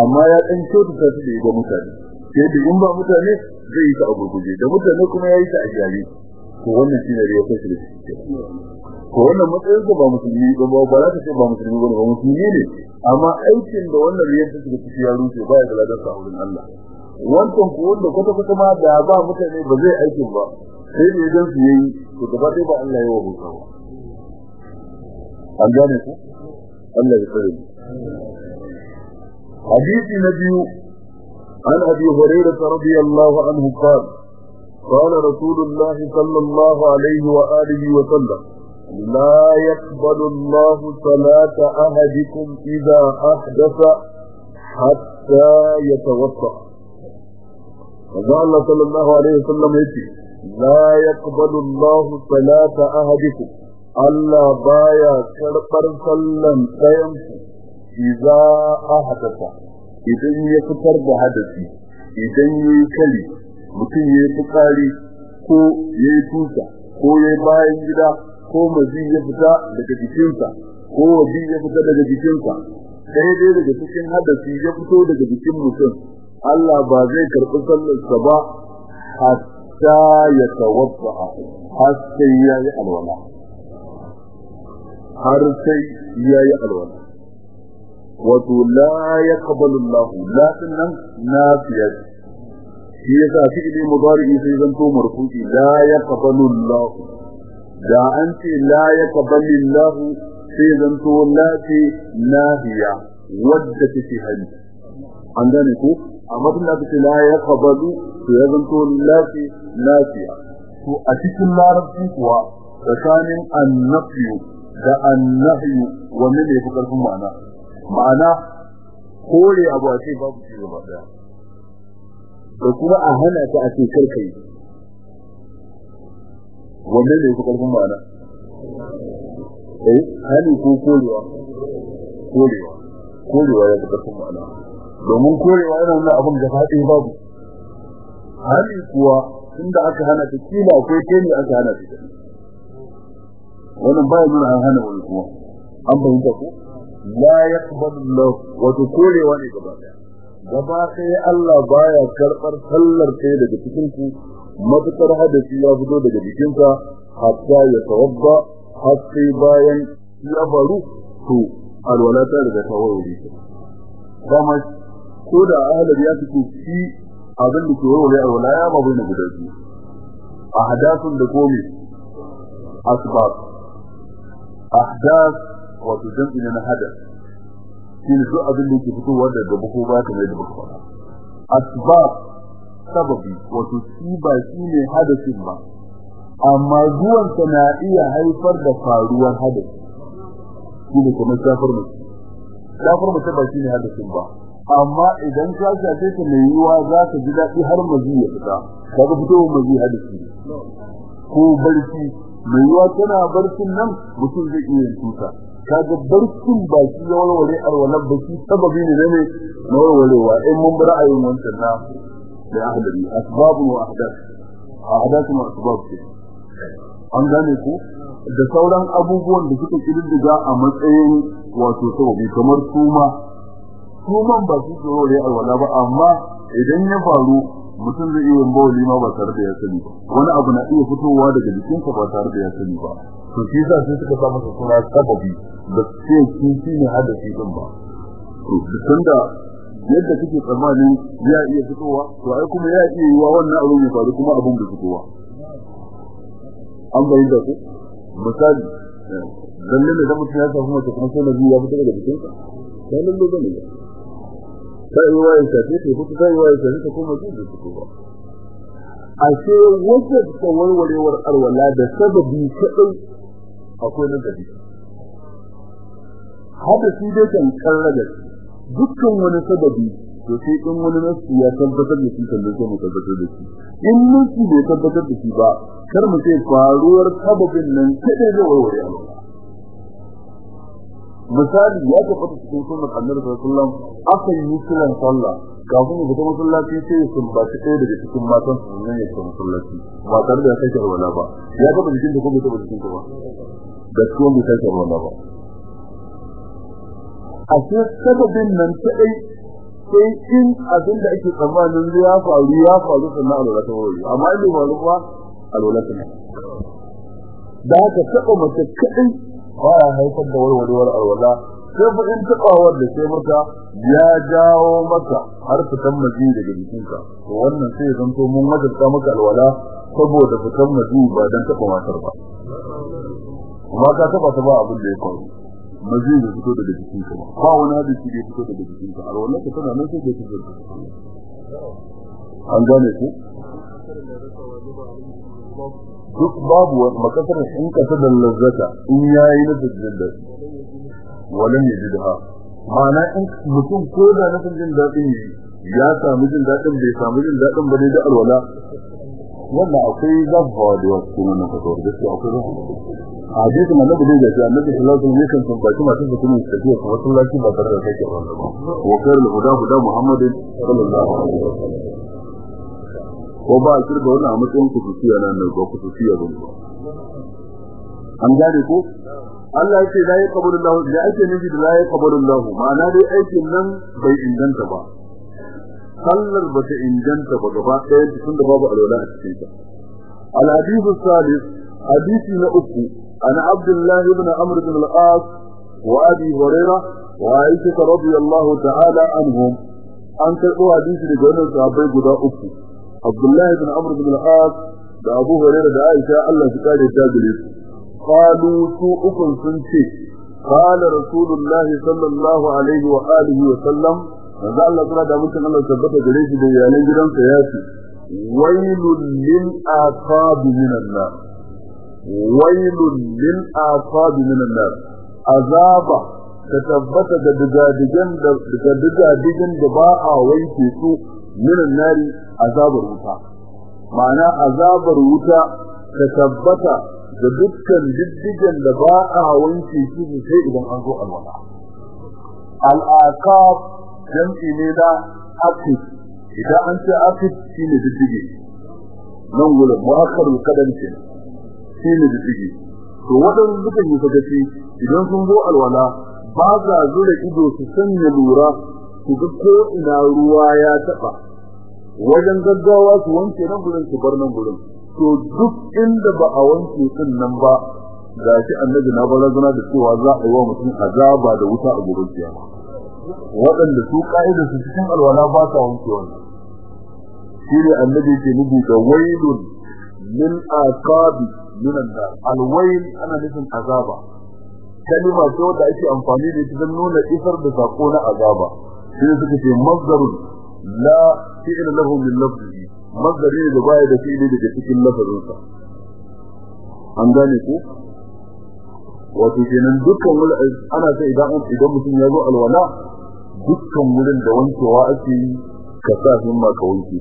amma ya dan kyautu ta da ga mutane. Sai da in ba mutane zai yi ta a da mutane kuma ya yi ta a jari to wannan shi ne riyar fashi da shi. ko wannan matsayin ka ba musulmi ba ba ba za ka ce ba musulmi ba ba musulmi ne amma aikin da wannan riyar fashi da shi ya rushe ba ya da ladan sa a wurin Allah wancan ko wanda kwata kwata ma da ba mutane ba zai aikin ba sai ne dan su yi to gaba ɗaya ba Allah ya wa ba an gane ku Allah ya tsare حديث نبي عن أبي هريرة رضي الله عنه قال قال رسول الله صلى الله عليه وآله وسلم لا يقبل الله صلاة أحدكم إذا أحدث حتى يتوضأ وقال الله صلى الله عليه وسلم يتي لا يقبل الله صلاة أحدكم ألا بايا كربر صلى سيمسي إذا أحدث إذن يفتر بحدثي إذن يكلي mutum ya yi fitsari ko ya yi tusa ko ya yi bayan gida ko mazi ya fita daga jikinsa ko waji ya fita daga jikinsa. Sai dai daga cikin hadasi ya fito daga jikin mutum. Allah ba zai karɓi sallarsa ba hatta ya tawaffa har sai ya yi alwala. Har sai ya yi alwala. Wato la ya kabalu Allah la nan nafiya shi yasa fi'ili mudari sai zanto marfu'i la ya kabalu Allah da an ce la ya kabalu Allah sai zanto la ce nahiya wadda take hali. An gane ko? Amma tun da kace la ya qabalu to ya zanto lafi lafiya to a cikin larabci kuwa tsakanin annafi da annahi wanne ne fi ƙarfin ma'ana? Ma'ana kore abu a ce babu shi gaba ɗaya da kuma a hana ta a ce karkai wanne ne fi ƙarfin ma'ana? Eh hali ko korewa? Korewa. Korewa ya fi ƙarfin ma'ana. Domin korewa yana nuna abin da faɗi babu. Hali kuwa tunda aka hana ta kila akwai kai ne aka hana ta. Wannan baya nuna an hana wani kuma an fahimta ko? La yaqbalu Allah. Wato korewa ne gaba ɗaya gaba sai Allah baya karɓar sallar kai daga cikin ku matuƙar hadasi ya fito daga jikinsa hatta ya tawabba har sai bayan ya faru to alwala ta daga tawauri dama ko da ahalar ya fito shi abin da ke warware a wala ya babu na guda biyu. A hadasun da komi asbab. Ahdas wato jam'i na hadas shi ne duk abin da ke fitowa da gaba ko ba da asbab sababi wato shi ba shi ne hadasin ba. Amma zuwansa na iya haifar da faruwar hadasi. Shi ne kamar shafar mace. Shafar mace ba shi ne hadasin ba. Amma idan ka shafe ta mai yiwa za ka ji daɗi har mazi ya fita. Kaga fitowar mazi hadisi ko barci. Mai yiwa tana barcin nan mutum zai iya tuta. Kaga barcin ba shi ya warware alwalar ba shi sababi ne na warwarewa. In mun bar ra'ayin wancan na da ahdari asbabu wa ahdath ahdath wa asbab an gane da sauran abubuwan da suka kididdiga a matsayin wato sababi kamar suma suman ba su tsoro ne alwala ba amma idan ya faru mutum zai iya bawali ma ba tare da ya sani ba wani abu na iya fitowa daga jikinsa ba tare da ya sani ba to shi yasa sai suka sa masa suna sababi da ce shi ne hadasi din ba to tunda yadda kake tsammanin ya iya fitowa to ai kuma ya iya yiwa wannan abu ya faru kuma abun bai fitowa an bayyana ko misali lalle ne da mutum ya samu mace kuma sai na biyu ya fito daga jikinsa sai lalle ba ne ba. Sai ruwa ya tafi ta fito sai ruwa ya tafi ta kuma zai fito ba. Ashe wanda ta warwarewar alwala da sababi kadai akwai na gari hada shi dai kan karraga dukkan wani sababi to sai in wani nasu ya tabbatar da shi sannan sai mu tabbatar da shi. In nasu bai tabbatar da shi ba kar mu sai faruwar sababin nan kadai zai warware misali ya tabbata cikin sunan annabi sallallahu alaihi wasallam aka yi kiran sallah. Kafin ya fita masallaci sai daga cikin matan su ya fita masallaci ba tare da wala ba. Ya jikin da taba jikin ba? Da kuma wala ba. A ce sababin nan dai sai in abin da ake tsammanin ya faru ya faru sannan alwala ta wuri amma in ba alwala ta da haka taɓa mace kaɗai ba ya haifar da warwarewar alwala. Sai fa in taɓawar da sai mata ya jawo maka har fitan maji daga jikinka to wannan sai ya zanto mun wajabta maka alwala saboda fitan maji ba dan taɓa matar ba. Amma ka taɓa ta ba abin da ya faru. Mazi da fito daga jikinka ba. Ba wani hadisi da fito daga jikinka. Alwala ka tana nan sai da fito. An gane ku? Duk babu wani makasar in ka ta lazzata in yayi na daɗi walan ya ma'ana in mutum ko da na jin daɗin ya samu jin daɗin bai samu jin daɗin ba dai da alwala. Wannan akwai zabba da wasu kuma na fasawar gaskiya akwai zabba a hadisin annabi dai gaskiya annabi sallallahu alaihi wasallam yakan tambaci masu da kuma tafiya kuma sallaci ba tare da kai ke wannan ba. Wa khairul huda huda muhammadin sallallahu alaihi wasallam. Ko ba a ƙirga wannan a matsayin kusuciya nan ne ba kusuciya ba an gane ko? Allah ya ce la yaqbalu Allah da ake nufi da la yaqbalu Allah ma'ana dai aikin nan bai inganta ba. Sallar ba ta inganta ba gaba ɗaya tun da babu alwala a cikin ta al hadithu salis hadisi na uku ana abdullah ibn amr ibn al-as wa abi hurairah wa aisha radiyallahu ta'ala anhum an karɓo hadisi daga wannan sahabbai guda uku abdullah ibn amr ibn al-as da abu hurairah da aisha Allah su kare ta gare su قالوا سوء سنتي قال رسول الله صلى الله عليه وآله وسلم manzo Allah kuma da mutum Allah tabbata gare shi da iyalan gidansa ya ce wailul lil aqab min an-nar wailul lil aqab min an-nar. Azaba ta tabbata da digadigan da digadigan da ba a wanke su min an-nar azabar wuta. Ma'ana azabar wuta ta tabbata da dukkan diddigen da ba a wanke shi sai idan an zo alwala. Al-aqab jam'i ne na akid idan an ce akid shine diddige. Nan gurin mu'akkar kadan ce shine diddige to wadannan duka ne ka gaci idan sun zo alwala ba za zura ido su sanya lura su ga ko ina ruwa ya taba wajen gaggawa su wanke nan gurin su bar nan gurin. To duk inda ba a wanke ɗin nan ba gashi annabi na barazana da cewa za a yi wa mutum azaba da wuta a gobe kiyama. Waɗanda su ka'idar su cikin alwala ba sa wanke wannan. Shi ne annabi ke nufi da wailun min aqabi min an-nar alwail ana nufin azaba. Kalima ce wadda ake amfani da ita don nuna isar da sako na azaba. Ne suka ce mazdarun la fi'l lahu min lafzihi. Mazdari ne da baya da fi'li daga cikin lafazinsa. An gane ko wato kenan dukkan wani ana sai idan idan mutum ya zo alwala dukkan wurin da wankewa ake yi ka sa himma ka wanke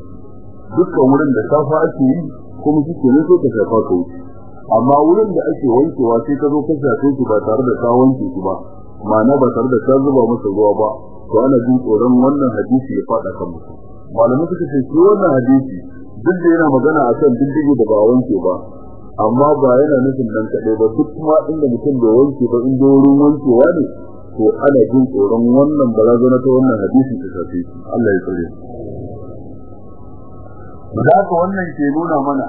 dukkan wurin da safa ake yi kuma shi ke so ka shafa ka wuce amma wurin da ake wankewa sai ka zo ka shafe shi ba tare da ka wanke shi ba ma'ana ba tare da ka zuba masa ruwa ba to ana jin tsoron wannan hadisi ya fada kan mutum. Malamai suka ce shi wannan hadisi duk da yana magana akan diddige da ba wanke ba amma ba yana nufin nan kaɗai ba duk kuma inda mutum bai wanke ba inda wurin wankewa ne to ana jin tsoron wannan barazana ta wannan hadisi ta shafe Allah ya tsare da wannan ke nuna mana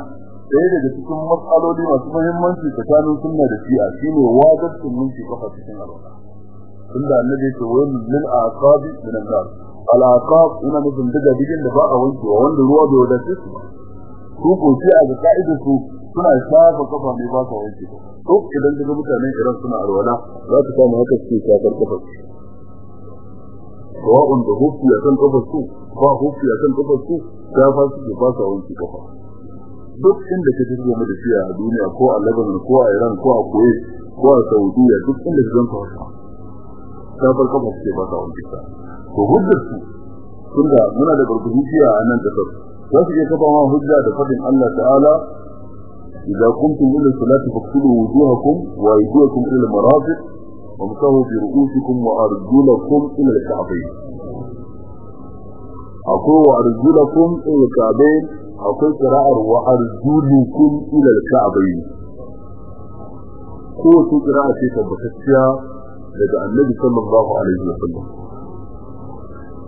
ɗaya daga cikin matsaloli masu muhimmanci tsakanin sunna da shi'a shine wajibcin mulki kafa cikin alwala. Tunda annabi ce wa lil aqabi min an-nar. Al aqab ina nufin daga digin da ba a wanke wa wanda ruwa bai wadace su su ko shi a ga ka'idar su suna shafa kafa ne ba sa wanke to idan daga mutanen Iran suna alwala za su kama haka su shafar kafa sawa'un da hufi a kan kafar su ba hufi a kan kafar su shafa su ba sa wanke kafa. Duk inda ka ji game da shiya a duniya ko a Lebanon ko a Iran ko a Kuwait ko a Saudiya duk inda ka ganta haka shafar kafa su ba sa wanke ta to hujjar su tunda muna da shiya a nan kasar za su iya kafa ma hujja da fadin Allah ta'ala إذا قمتم إلى الصلاة فاغسلوا وجوهكم وأيديكم إلى المرافق وامسحوا برؤوسكم وأرجلكم إلى الكعبين أقول وأرجلكم إلى الكعبين akwai qira'ar wa arjulukum ila al-ka'bayn ko wasu kira'a ce tabbatacciya daga annabi sallallahu alaihi wasallam.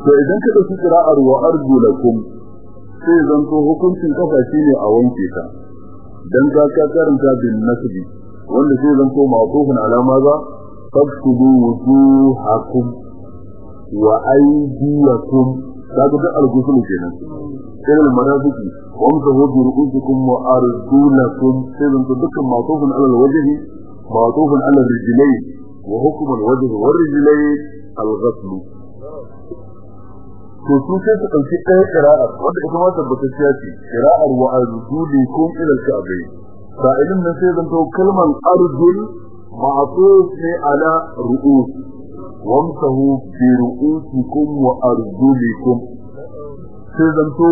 To idan ka ɗauki qira'ar wa arjulakum sai zan to hukuncin kafa shine a wanke ta. Dan ka ka karanta bin nasbi wanda sai zan to ma'tufun ala maza tabtudu wujuhakum wa aydiyakum kaga da al-ghusl kenan. Sai al-marafiqi wa amsahu bi ru'usikum wa arjulakum to dukkan ma'tufun ala al-wajhi ma'tufun ala al-rijlayn wa hukm al-wajh wa al-rijlayn to su sai su ɗauki ɗaya ƙira'ar wanda ita ma tabbatacciya ce ƙira'ar wa arzuli ko ilal ka'bai sa'ilin nan sai zanto kalman arzul ma'atuf ne ala ru'us. Wamsahu bi ru'usikum wa arjulikum sai zanto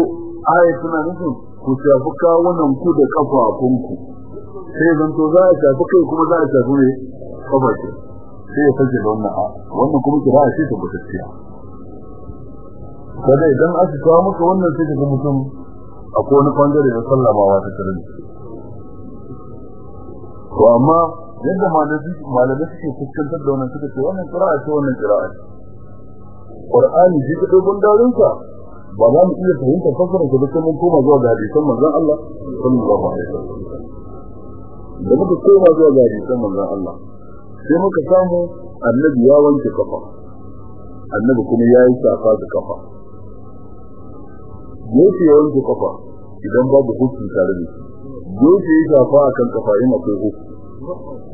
aya tana nufin ku shafi kawunan ku da kafafunku sai zanto za a shafi kai kuma za a shafi ne kafa ce sai ya fage da wannan wannan kuma kira'a ce tabbatacciya kada idan aka kawo wannan sai ka mutum akwai wani ɓangare da sallamawa ta tare to amma yadda malamai suke fuskantar da wannan suka ce wannan qira'a ce wannan qira'a ce. Qur'ani shi ka dogon darin ba za mu iya fahimta fasarar da kuma mun koma zuwa ga hadisan manzon Allah sallallahu alaihi wasallam. Da muka koma zuwa ga hadisan manzon Allah sai muka samu annabi ya wanke kafa annabi kuma ya yi safa da kafa. Gefe ya wanke kafa idan babu hukun tare da shi. Gefe ya shafa a kan kafa in akwai hukun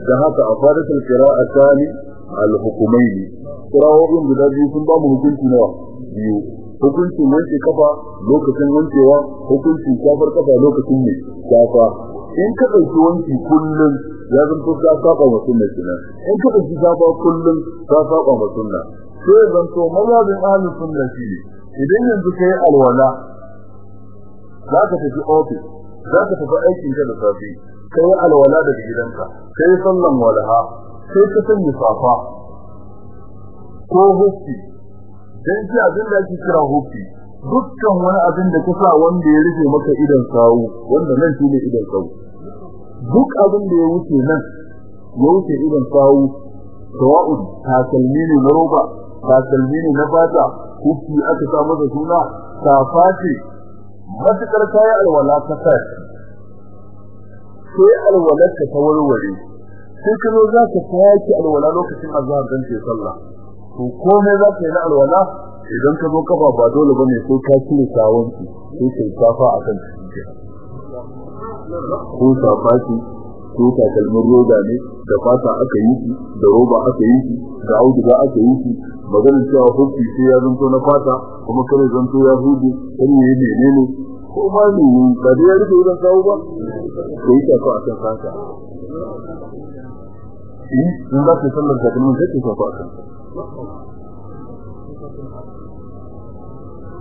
da haka a fadatul qira'a tani al-hukumaini qira'o'in guda biyu sun ba mu hukunci nawa? Biyu. Hukuncin wanke kafa lokacin wankewa hukuncin shafar kafa lokacin ne shafa. In ka ɗauki wanki kullum ya zanto ka saba wa sunna kenan. In ka ɗauki shafa kullum ka saba wa sunna. Sai zanto mazhabin ahlus sunna shi idan yanzu kai alwala za ka tafi ofis za ka tafi aikin ka da safi kai alwala daga gidanka kai sallan walaha sai ka sanya safa ko hukki dan shi abin da ake kira hukki dukkan wani abin da ka sa wanda ya rufe maka idan sawu wanda nan shine idan sawu. Duk abin da ya wuce nan ya wuce idan sawu sawa'un takalmi ne na roba takalmi ne na fata hukki aka sa masa suna safa ce matuƙar kayan alwala ta sa sai alwalar ta warware. Sai ka zo za ka sake alwala lokacin azhar dan ke sallah. To komai za ka yi na alwala idan ka zo kafa ba dole ba ne sai ka cire sawanki sai ka safa akan cikin ko safa ki ko roba ne da fata aka yi shi da roba aka yi shi da auduga aka yi shi maganin cewa hukki sai ya zanto na fata kuma kare zanto ya huɗu kan yi menene ko ma ne ba da ya rufe idan kawo ba. Ko yi tafi a kan kanka in in za ka sallar da kuma sai ka tafi a kan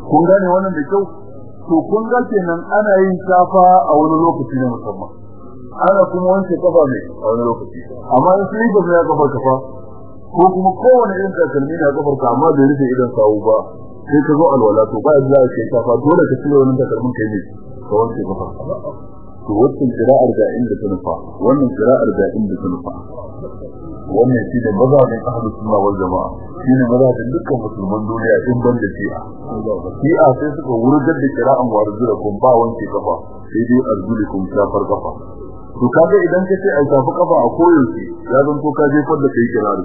kun gane wannan da kyau? To kun ga kenan ana yin safa a wani lokaci na musamman. Ana kuma wanke kafa ne a wani lokaci. Amma in sai ba ya kafa kafa ko kuma kowane irin takalmi na kafar ka amma bai rufe idan sawu ba. Sai ka zo alwala to ba za ka kafa dole ka cire wannan takalmin kai ne ka wanke kafa to wannan qira'ar da inda ta nufa wannan qira'ar da inda ta nufa. Wannan shi da mazhabin ahlus sunna wal jamaa shi ne mazhabin dukkan musulman duniya in ban da shi'a. Shi'a sai suka wurgar da qira'an warzulakum ba wanke kafa sai dai arzulikum shafar kafa to kaga idan ka ce ai shafi kafa a koyaushe ya zan to ka je fadda kai kira'ar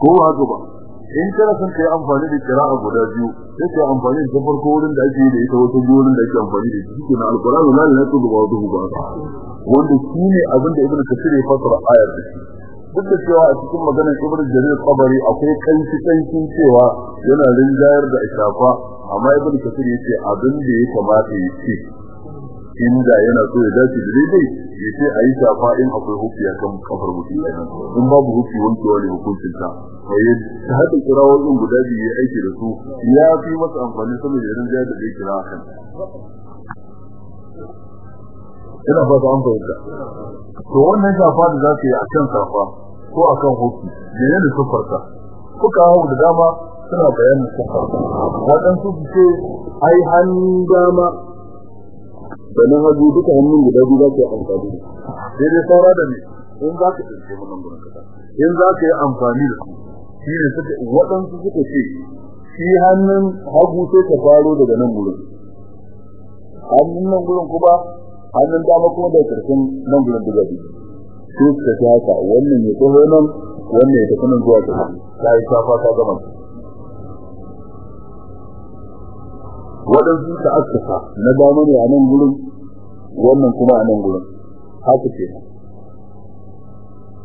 ko haka ba? In kana son kai amfani da kira'a guda biyu sai kai amfani da farko wurin da ake da ita wata wurin da ake amfani da shi na alqur'ani la ilaha illa huwa ba wanda shine abin da ibnu kasir ya fasara ayar da shi. Duk da cewa a cikin maganar ibnu jarir qabari akwai kanci kancin cewa yana rinjayar da ishafa amma ibnu kasir ya ce abin da ya kamata ya inda yana so ya dace da daidai ya ce a yi shafa in akwai hufi a kan kafar mutum in babu hufi wankewa ne hukuncin ta sai ta haɗa kirawoyin guda biyu ya aiki da su ya fi masa amfani sama da irin jaya da zai kira kan. Ina fata an fahimta. To wannan shafa da za ka yi a kan safa ko a kan hufi mene ne sufarta kuka hau da dama suna bayanin sufarta waɗansu su ce ai hannun dama. Da na hagu duka hannun guda biyu za ka yi amfani da sai dai saura da ne in za ka tsince mun gurin kasa in za ka yi amfani da shi ne suka waɗansu suka ce shi hannun hagu sai ka faro daga nan gurin. Hannun nan gurin kuma hannun dama kuma da ƙarshen nan gurin daga biyu. Sai ka ta haka wannan ya taho nan wannan ya tafi nan zuwa ta ta yi safa ta gama. Waɗansu ta askasa na dama ne a nan gurin wannan kuma a nan gurin. Haka ce.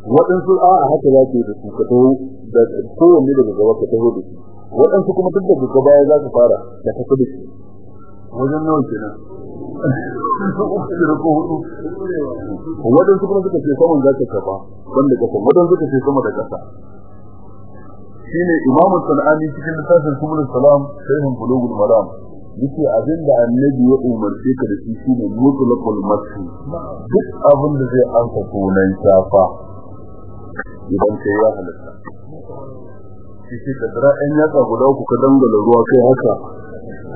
Waɗansu a haka za da su ka taho da kowanne daga gaba ka taho da su waɗansu kuma duk daga gaba ya za ka fara da ka da su wajen nawa kenan? Waɗansu kuma suka ce saman za ka kafa wanda kasa waɗansu suka ce sama da kasa shine imamu sanani cikin littafin subul salam sahihun bulugul maram. Yake abin da annabi ya umarce ka da shi shine mutlaqul masu duk abin da zai amsa sunan safa idan kai ya halatta. Shi ce ka tara ɗan yatsa guda uku ka dangala ruwa kai haka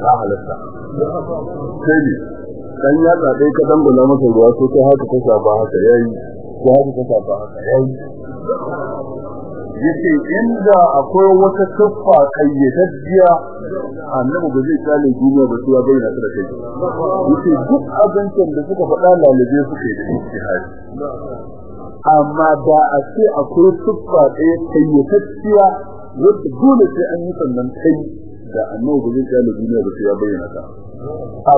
ya halatta. Sai ne ɗan yatsa ɗaya ka dangala masa ruwa sai kai haka ka shafa haka yayi. Ko haka ka shafa haka yayi. Ya ce inda akwai wata tuffa kayyadajjiya annabi ba zai kale duniya ba bayyana ta da kai. Yace duk abincin da suka faɗa lalabe suke da ijtihadi amma da a ce akwai tuffa ɗaya kayyadajjiya wanda dole sai an yi sannan kai da annabi ba zai kale duniya ba sai ya bayyana ta.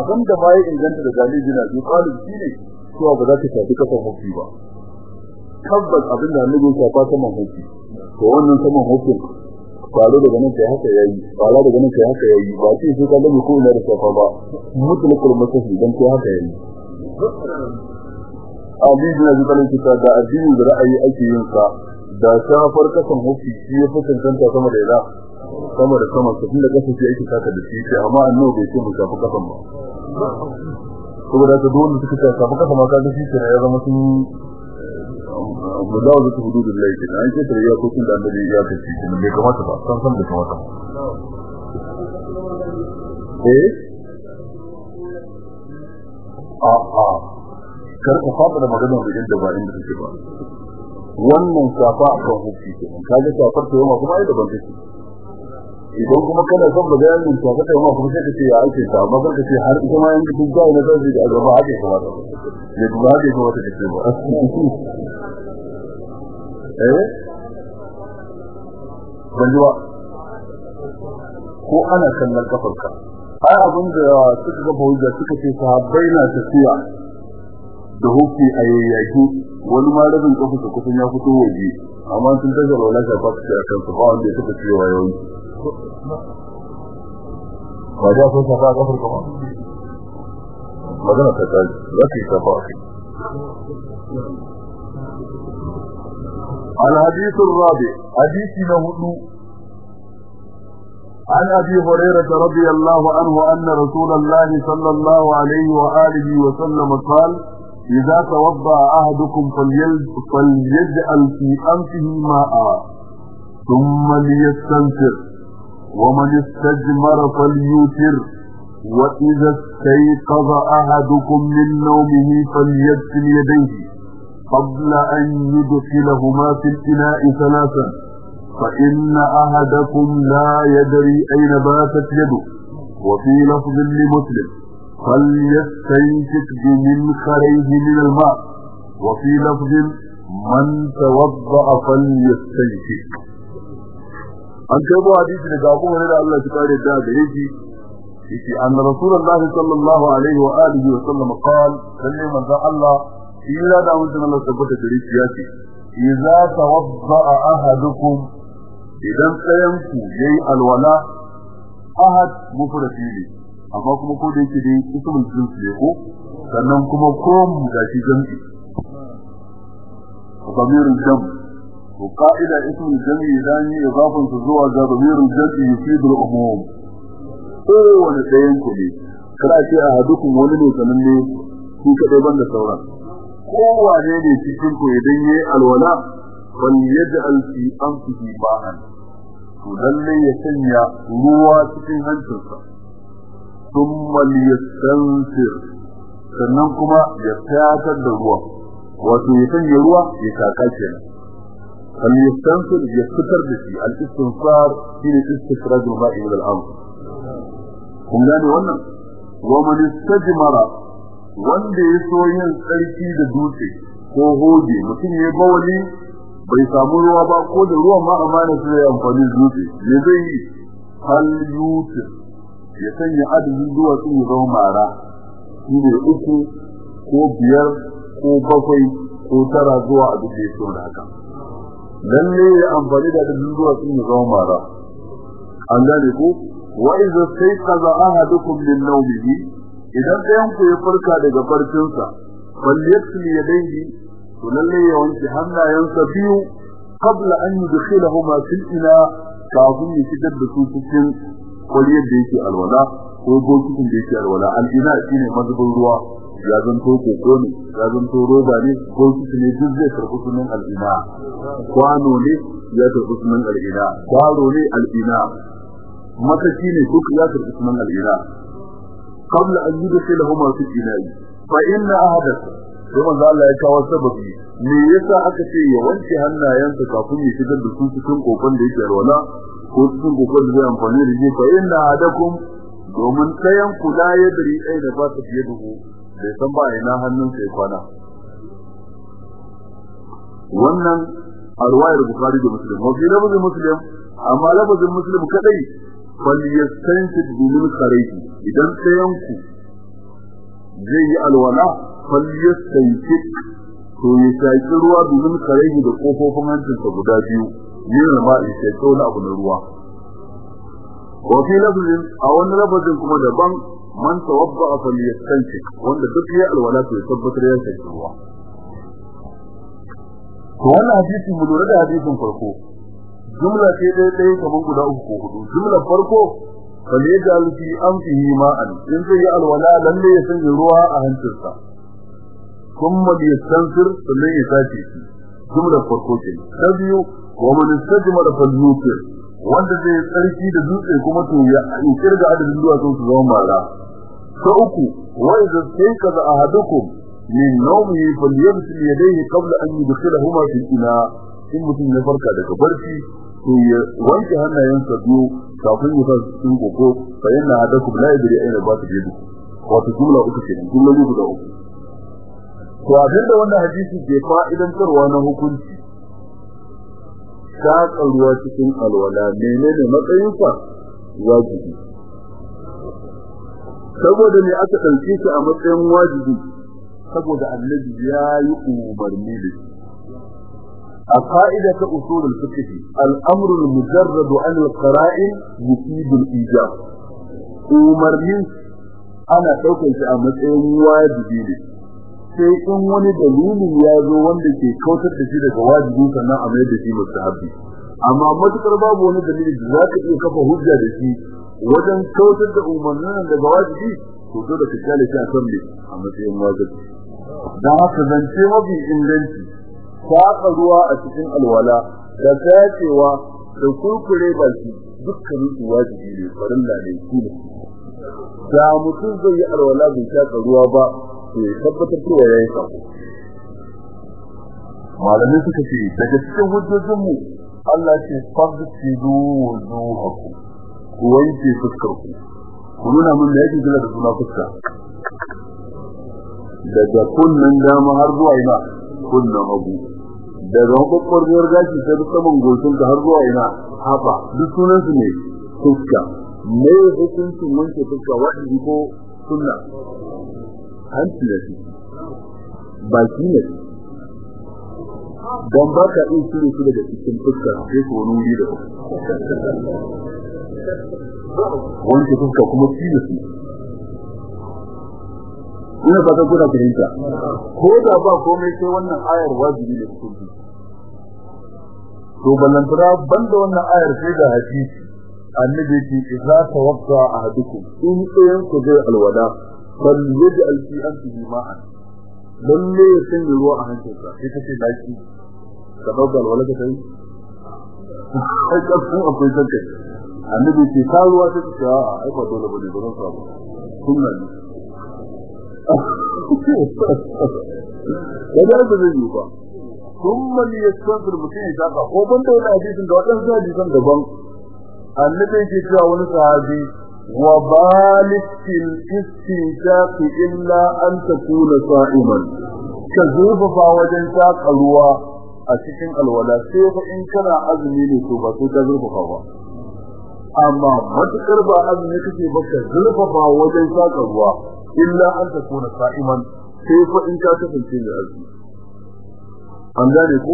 Abin da ya inganta da galibi na biyu kalin shine cewa ba za ta tafi kasan hukunci ba. Tabbas abin da annabi ya shafa saman hukunci to wannan saman hukun faro daga nan kai haka yayi fara daga nan kai haka yayi ba sai sai ka gani ko ina da safa ba mutlaqul masahi dan kai haka yayi. Abin da zai kalin kita da addini da ra'ayi ake yin sa da shafar kasan hukki shi ya fi cancanta sama da ila sama da sama tun da kasa shi ake saka da shi sai amma annabi bai ce mu shafa kasan ba. Saboda ka dole suka shafa kasan ma ka ga shi ya zama sun guda da hududun laifin an ce tare ya kokin da annabi ya kace kuma bai kamata ba san san bai kamata eh? A a. Kar ka fada da maganar da inda ba inda take ba. Wannan safa a kan hukki kenan. Kaga safar ta yamma kuma ai daban take. Idan kuma kana son ba bayanin safa ta yamma kuma sai ka ce ya ake ta amma ka ce har ita ma yanzu duk ga ina zai da gaba hake kamata. Ya kuma hake kamata ka ce ba. Eh? Banjuwa ko ana kallon kafarka? Ai abin da suka ga bawuja suka ce sahabbai na tafiya da hukki a yayyaki wani ma rabin kafa ta kusan ya fito waje amma sun tashi rola ta fa ta kan su ba wanda ya taba cewa yau ba da so safa kafar ka ba magana ta kai za ki safa الحديث الرابع حديث نهدو عن أبي هريرة رضي الله عنه أن رسول الله صلى الله عليه وآله وسلم قال إذا توضأ أحدكم فليجعل في أنفه ماء ثم ليستنفر ومن استجمر فليوتر وإذا استيقظ أحدكم من نومه فليغسل يديه قبل أن يدخلهما في الإناء ثلاثا فإن أحدكم لا يدري أين باتت يده. وفي لفظ لمسلم فليستنشق بمنخريه من الماء. وفي لفظ من توضأ فليستنشق. an karbo hadisi daga Abu Hurairah Allah ya kare da gare shi yace anna Rasulullah sallallahu alaihi wa alihi wa sallam qala salli manzo Allah ila da mutum Allah tabbata gare shi yace idza tawadda ahadukum idan ɗayan ku yayi alwala ahad mufradi ne amma kuma ko da yake dai ismul jins ne ko sannan kuma ko mu gashi jami'i ضمير الجمع وقائدة اسم الجمع داني إضافة zuwa ga ضمير الجمع يفيد العموم kowane ɗayan ku ne kada ce a hadukun wani ne sananne su kaɗai ban da sauran kowane ne cikin ku idan yayi alwala wal yaj'al fi anfihi ba'an to lalle ya sanya ruwa cikin hancinsa thumma liyastansir sannan kuma ya fatar da ruwa wato ya sanya ruwa ya shaka kenan فليستنصر يستتر به الاستنصار في استخراج الماء من الأرض kun gane wannan wa man istajmara wanda ya so yin tsarki da dutse ko hoje mutum ya bawali bai samu ruwa ba ko da ruwan ma amana sai ya amfani da dutse ne zai yi hal yuti ya sanya adadin duwatsu ya zama mara shi ne uku ko biyar ko bakwai ko tara zuwa abin da ya so da haka lalle ya amfani da adadin duwatsu ya zama mara. An gane ko wa idza sayqaza ahadukum min nawmihi idan ɗayan ku ya farka daga barcinsa falyakli yadayhi to lalle ya wanke hannayensa biyu qabla an yudkhilahuma fil ina kafin ya da su cikin kwaliyar da yake alwala ko bokitin da yake alwala. Al-ina shine mazubin ruwa. Ya zanto koko ne ya zanto roba ne bokiti ne duk zai karɓi sunan al-ina. Kwano ne ya karɓi sunan al-ina. Kwaro ne al-ina. Makaci ne duk ya karɓi sunan al-ina. Qabla an yudkhilahuma fil ina fa inna ahadatha sai manzo Allah ya kawo sababi. Me yasa aka ce ya wanke hannayensa kafin ya shigar da su cikin kokon da yake alwala ko cikin kokon da zai amfani da shi? Fa inna ahadakum domin tayan kula ya dari ɗaya da ba ta fiye da bai san ba ina hannun sai kwana. Wannan a ruwayar bukari da muslim. Wa fi lafazin muslim amma lafazin muslim kadai fal yastansid bi min kharayhi idan tayan ku zai yi alwala falyastaykik to ya shaki ruwa domin karehi da kofofin hancinsa guda biyu. Yin ma ya shaki wani abu na ruwa. Wa fi lafzin a wani lafazin kuma daban man tawadda falyastansik wanda duk ya alwala to tabbatar ya sake ruwa. To wannan hadisi mu lura da hadisin farko. Jumla ce dai dai kaman guda uku ko huɗu jumlar farko falyajal fi amfihi ma'an in zai yi alwala lalle ya sanya ruwa a hancinsa. Kuma bi yastansir sannan ya sace shi. Jumlar farko ce ta biyu wa man istajmara falyutir wanda zai tsarki da dutse kuma to ya ƙirga adadin duwatsun su zama mara. Ta uku wa idza saykaza ahadukum min nawmihi falyabsil yadayhi qabla an yudkhilahuma fil ina. In mutum ya farka daga barci to ya wanke hannayensa biyu kafin ya sa cikin koko fa inna hadakum la yadri ayna ba ta biyu wato jumla uku ce jumloli guda uku. To abin da wannan hadisi ke fa'idantarwa na hukunci ta ruwa cikin alwala menene matsayinsa? Wajibi. saboda ne aka ɗauke shi a matsayin wajibi? Saboda annabi ya yi umarni da shi. A fa'ida ta usulul fiqh al-amrul mujarrad an al-qara'in yufidul ijab. Umarnin ana ɗaukar shi a matsayin wajibi ne. Sai in wani dalilin ya zo wanda ke kautar da shi daga wajibi sannan a mai da shi mustahabi. Amma matuƙar babu wani dalili da za ka iya kafa hujja da shi wajen kautar da umarnin daga wajibi to dole ka ƙyale shi a matsayin wajibi. Dan haka zance mafi inganci kwaɓa ruwa a cikin alwala da tacewa da kurkure baki dukkanin su wajibi ne farilla ne su ne. Da mutum zai yi alwala bai shaƙa ruwa ba to ya tabbatar cewa ya yi sako malamai suka ce daga cikin hujjojin mu Allah ce fagsilu wujuhakum. Wanke fuskar ku. Ku nuna min da yake jira da suna fuska. Daga kunnen dama har zuwa ina? Kunnen hagu. Daga kwakwarwar gashi sai duk saman ka har zuwa ina? Haɓa. Duk sunan su ne fuska. Me hukuncin wanke fuska wajibi ko sunna? Hanci da shi. Baki ne. Don ba ka iya cire su daga cikin fuska sai su wani wuri da wanke fuska kuma su ina fata kuna fahimta. Ko da ba komai sai wannan ayar wajibi ne ku bi to ballantara banda wannan ayar sai da hadisi annabi ce idza tawaffa ahadukum in ɗayan ku zai alwala fal yaj'al fi anfihi ma'an. Lalle ya sanya ruwa a hancinsa sai kace daki ka ɗauka alwala ka sai ai ka san akwai kanka annabi ce ka ruwa sai ka ai dole ba ne ba samu sunna ne. Kada ba zai yi ba. thumma liyastanfir mutum ya shaka ko ban da wani hadisin da wadansu hadisan daban. Annabi yake cewa wani sahabi wa balikil istinshaq illa an takuna sa'iman. Ka zurfafa wajen shaka ruwa a cikin alwala. Sai fa in kana azumi ne to ba sai ka ba. Amma matuƙar ba azumi kake ba ka zurfafa wajen shaka ruwa illa an takuna sa'iman sai fa in ka kasance da azumi. An gane ko?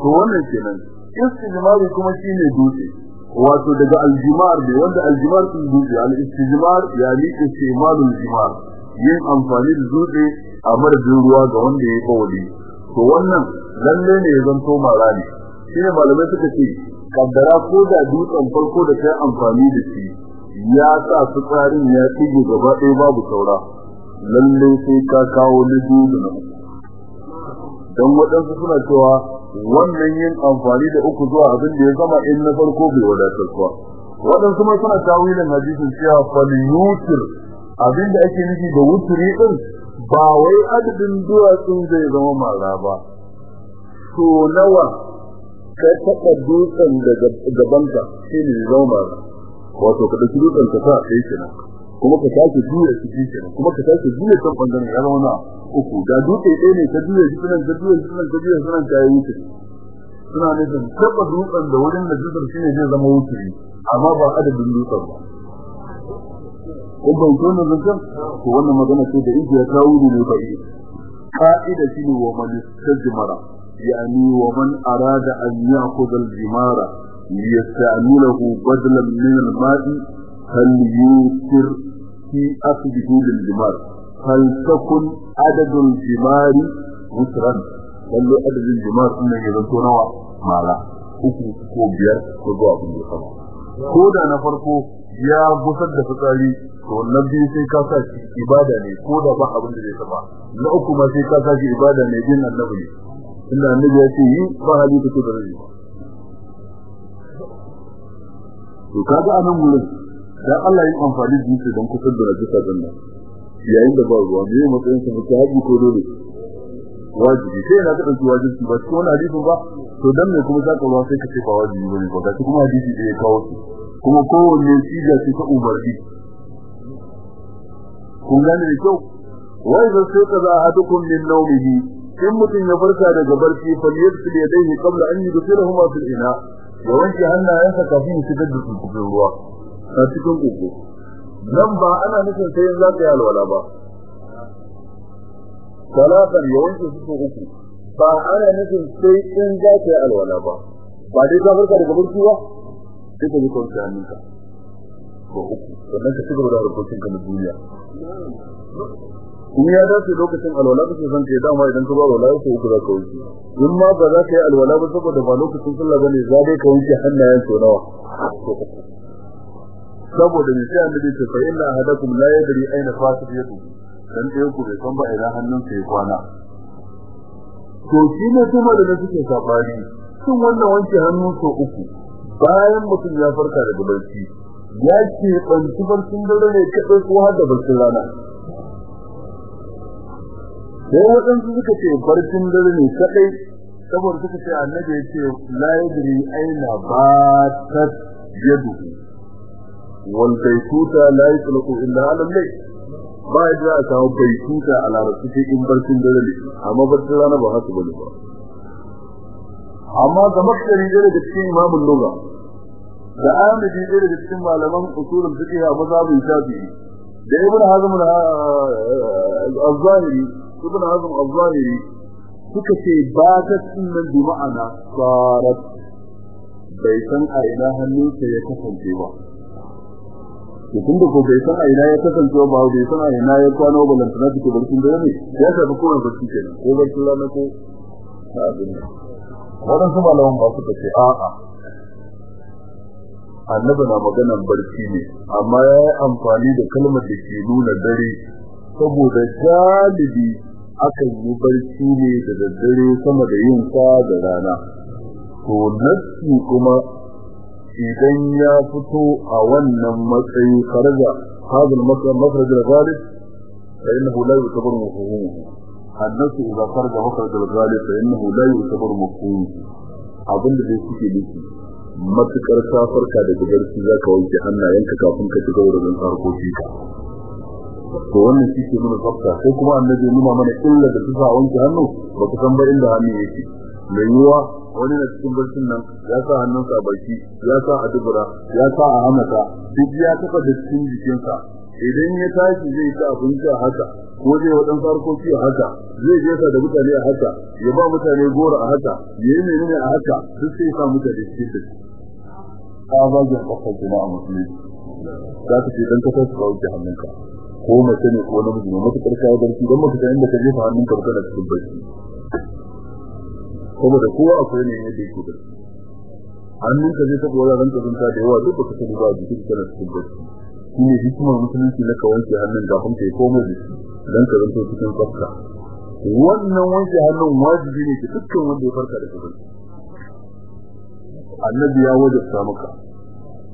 To wannan kenan. Istijmari kuma shine dutse. Wato daga aljimar ne wanda aljimar din dutse al-istijmar yani istimalul jimar yin amfani da dutse a madadin ruwa ga wanda ya bawali to wannan lalle ne ya zanto mara ne shine malamai suka ce kaddara ko da dutsen farko da kai amfani da shi ya sa tsarin ya tsige gaba ɗaya babu saura. Lalle sai ka kawo na biyu da na don waɗansu suna cewa wannan yin amfani da uku zuwa abin da ya zama in na farko bai wadatar ba. Waɗansu ma suna tawilin hadisin cewa falyutir abin da ake nufi da wuturi din ba wai adadin duwatsun zai zama mara ba. To nawa ka taɓa dutsen daga gabanka shi ne zama mara. Wato ka ɗauki dutsen ka sa ɗaya kenan kuma ka sake juya shi kenan. Kuma ka sake juya kan ɓangaren ya zama na uku. Da dutse ɗaya ne ta juya shi nan ta juya shi nan ta juya shi ta yi wuce. Suna nufin taɓa dutsen da wurin da dutsen shi ne zai zama wuce. Amma ba adadin dutsen ba. Kun ban so na zancen? To wannan magana ce da injiya ta wuri ne ba iya ka'ida shi ne wa man istajmara arada an ya'khudha al-jimara liyasta'milahu badlan min al-ma'i hal yusir fi akhdhihi lil-jimar hal takun adad al-jimar wutran lalle adad al-jimar din ne zanto nawa mala uku ko biyar ko zuwa abin da sama ko da na farko ya gusar da fitsari to na biyu sai ka sa shi ibada ne ko da ba abin da na uku ma sai ibada ne din annabi inda annabi ya ce yi ba hali ta da rai to kaga a nan gurin dan Allah yin amfani da shi don kusur da najisa ɗin nan yayin da ba ruwa ne matsayin sa ta haji ko dole? Wajibi. Sai na ka wajibi ba ko na hadisi ba to dan me kuma zaka ruwa sai ka ce ba wajibi ba ne ba? Ga kuma hadisi da ya kawo kuma kowanne siga ce ta umarni. Kun gane da kyau? Wai zan sai ka za hadukum min nawmihi in mutum ya farka daga barci fa yadsil yadayhi qabla an yudkhilahuma fil ina ya wanke hannayensa kafin ya shigar da su cikin ruwa a cikin koko nan ba ana nufin sai za ka yi alwala ba. Salatan ya wanke su uku. Ba ana nufin sai in za yi alwala ba. Ba dai ka farka daga barci ba sai ka ji kwanci hannunka ko uku. Sannan ka cigaba da harkokinka na duniya. In ya dace lokacin alwala kake son kai dama idan ka ba alwala ko uku za ka wuce in ma ba za ka yi alwala ba saboda ba lokacin sallah ba ne za dai ka wuce hannayen so nawa. Saboda ne sai annabi ce fa inna ahadakum la yadri aina fasid yadu dan dai ku bai san ba idan hannun sa ya kwana. To shi ne kuma da suke saɓani shin wannan wanke hannun so uku bayan mutum ya farka daga barci ya ce banci barcin dare ne kadai ko har da barcin rana? Sai waɗansu suka ce barcin dare ne kadai saboda suka ce annabi ya ce la yadri aina batat yadu. Wal baytuta la yutlaqu illa ala al-layl. Ba ya da ta baytuta a larabci sai in barcin dare ne amma barcin rana ba haka ba ne ba. Amma ga makari da daga cikin imamul lugha da amidi da daga cikin malaman usulul fiqh a mazhabin shafi'i da ibn hazm al-zahiri ibn hazm al-zahiri suka ce ba ta sunan bi ma'ana sarat. Bai san a ina hannunsa ya kasance ba. Tun da ko bai san a ina ya kasance ba bai san a ina ya kwana ba lantana take barkin da ne ya tafi ko wani barci kenan ko ko abin waɗansu malaman ba suka ce a'a annabi na maganan barci ne amma ya yi amfani da kalmar da ke nuna dare saboda galibi akan yi barci ne da daddare sama da yin sa da rana. To nassi kuma idan ya fito a wannan matsayi kharaja makhraj al-ghalib fa innahu la yu'tabaru mafhumuhu annasu idza kharaja makhraj al-ghalib fa innahu la yu'tabaru mafhum abin da zai suke nufi matuƙar ka farka daga barci zaka wanke hannayenka kafin ka ci gaba da zan harkoki ka to wannan shi ke nuna tsafta. Sai kuma annabi nuna mana illa da ta wanke hannu ba ku san ba inda hannu yake. Mai yiwa wani na cikin barcin nan ya sa hannunsa a baki ya sa a dubura ya sa a hamata duk ya taɓa da cikin jikinsa. Idan ya tashi zai ci abinci a haka ko zai waɗansu harkoki a haka zai jesa da mutane a haka ya ba mutane goro a haka ya yi menene a haka duk sai sa mutane cikin da shi ka ba ga kafar jama'a musulmi. Za ka ce dan ka tashi ka wuce hannunka. Ko mace ne ko namiji ne matuƙar kawo barci don maka inda ka jefa hannunka ba kana cikin barci. Saboda kowa akwai ne yadda yake barci. Hannunka zai taɓa wuraren kazanta da yawa duk baka sani ba a jikin kana cikin barci. Shi ne hikimar musulunci na ka wanke hannun kafin ka yi komai da shi don ka zanto cikin tsafta. Wannan wanke hannun wajibi ne ga dukkan wanda ya farka daga barci. Annabi ya wajabta maka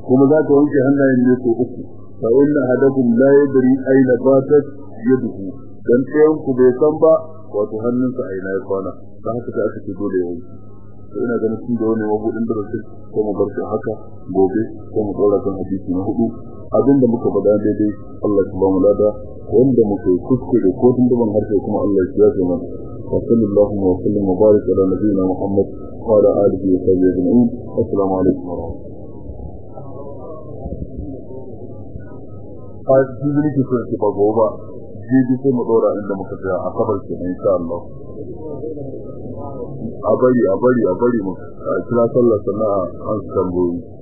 kuma za ka wanke hannayen ne ko uku. Fa inna hadakum la yadri ayna batat yaduhu dan ɗayan ku bai san ba wato hannunsa a ina ya kwana. Dan haka sai aka ce dole ya wanke to ina ganin sun da wani mabudin darasin ko mu bar haka gobe ko mu dora kan hadisi na huɗu abin da muka faɗa daidai Allah ya ba mu lada. Wanda muka yi kuskure ko tun da harshe kuma Allah ya yafe mana. Wa sallallahu wa sallam wa barik ala nabiyyina Muhammad wa ala alihi wa sahbihi ajma'in. Assalamu alaikum wa rahmatullahi. A jibi ke so ki ba goba jibi sai mu dora inda muka tsaya a kabar ke insha Allah. A bari a mu kira sallar sana'a an tambayoyi.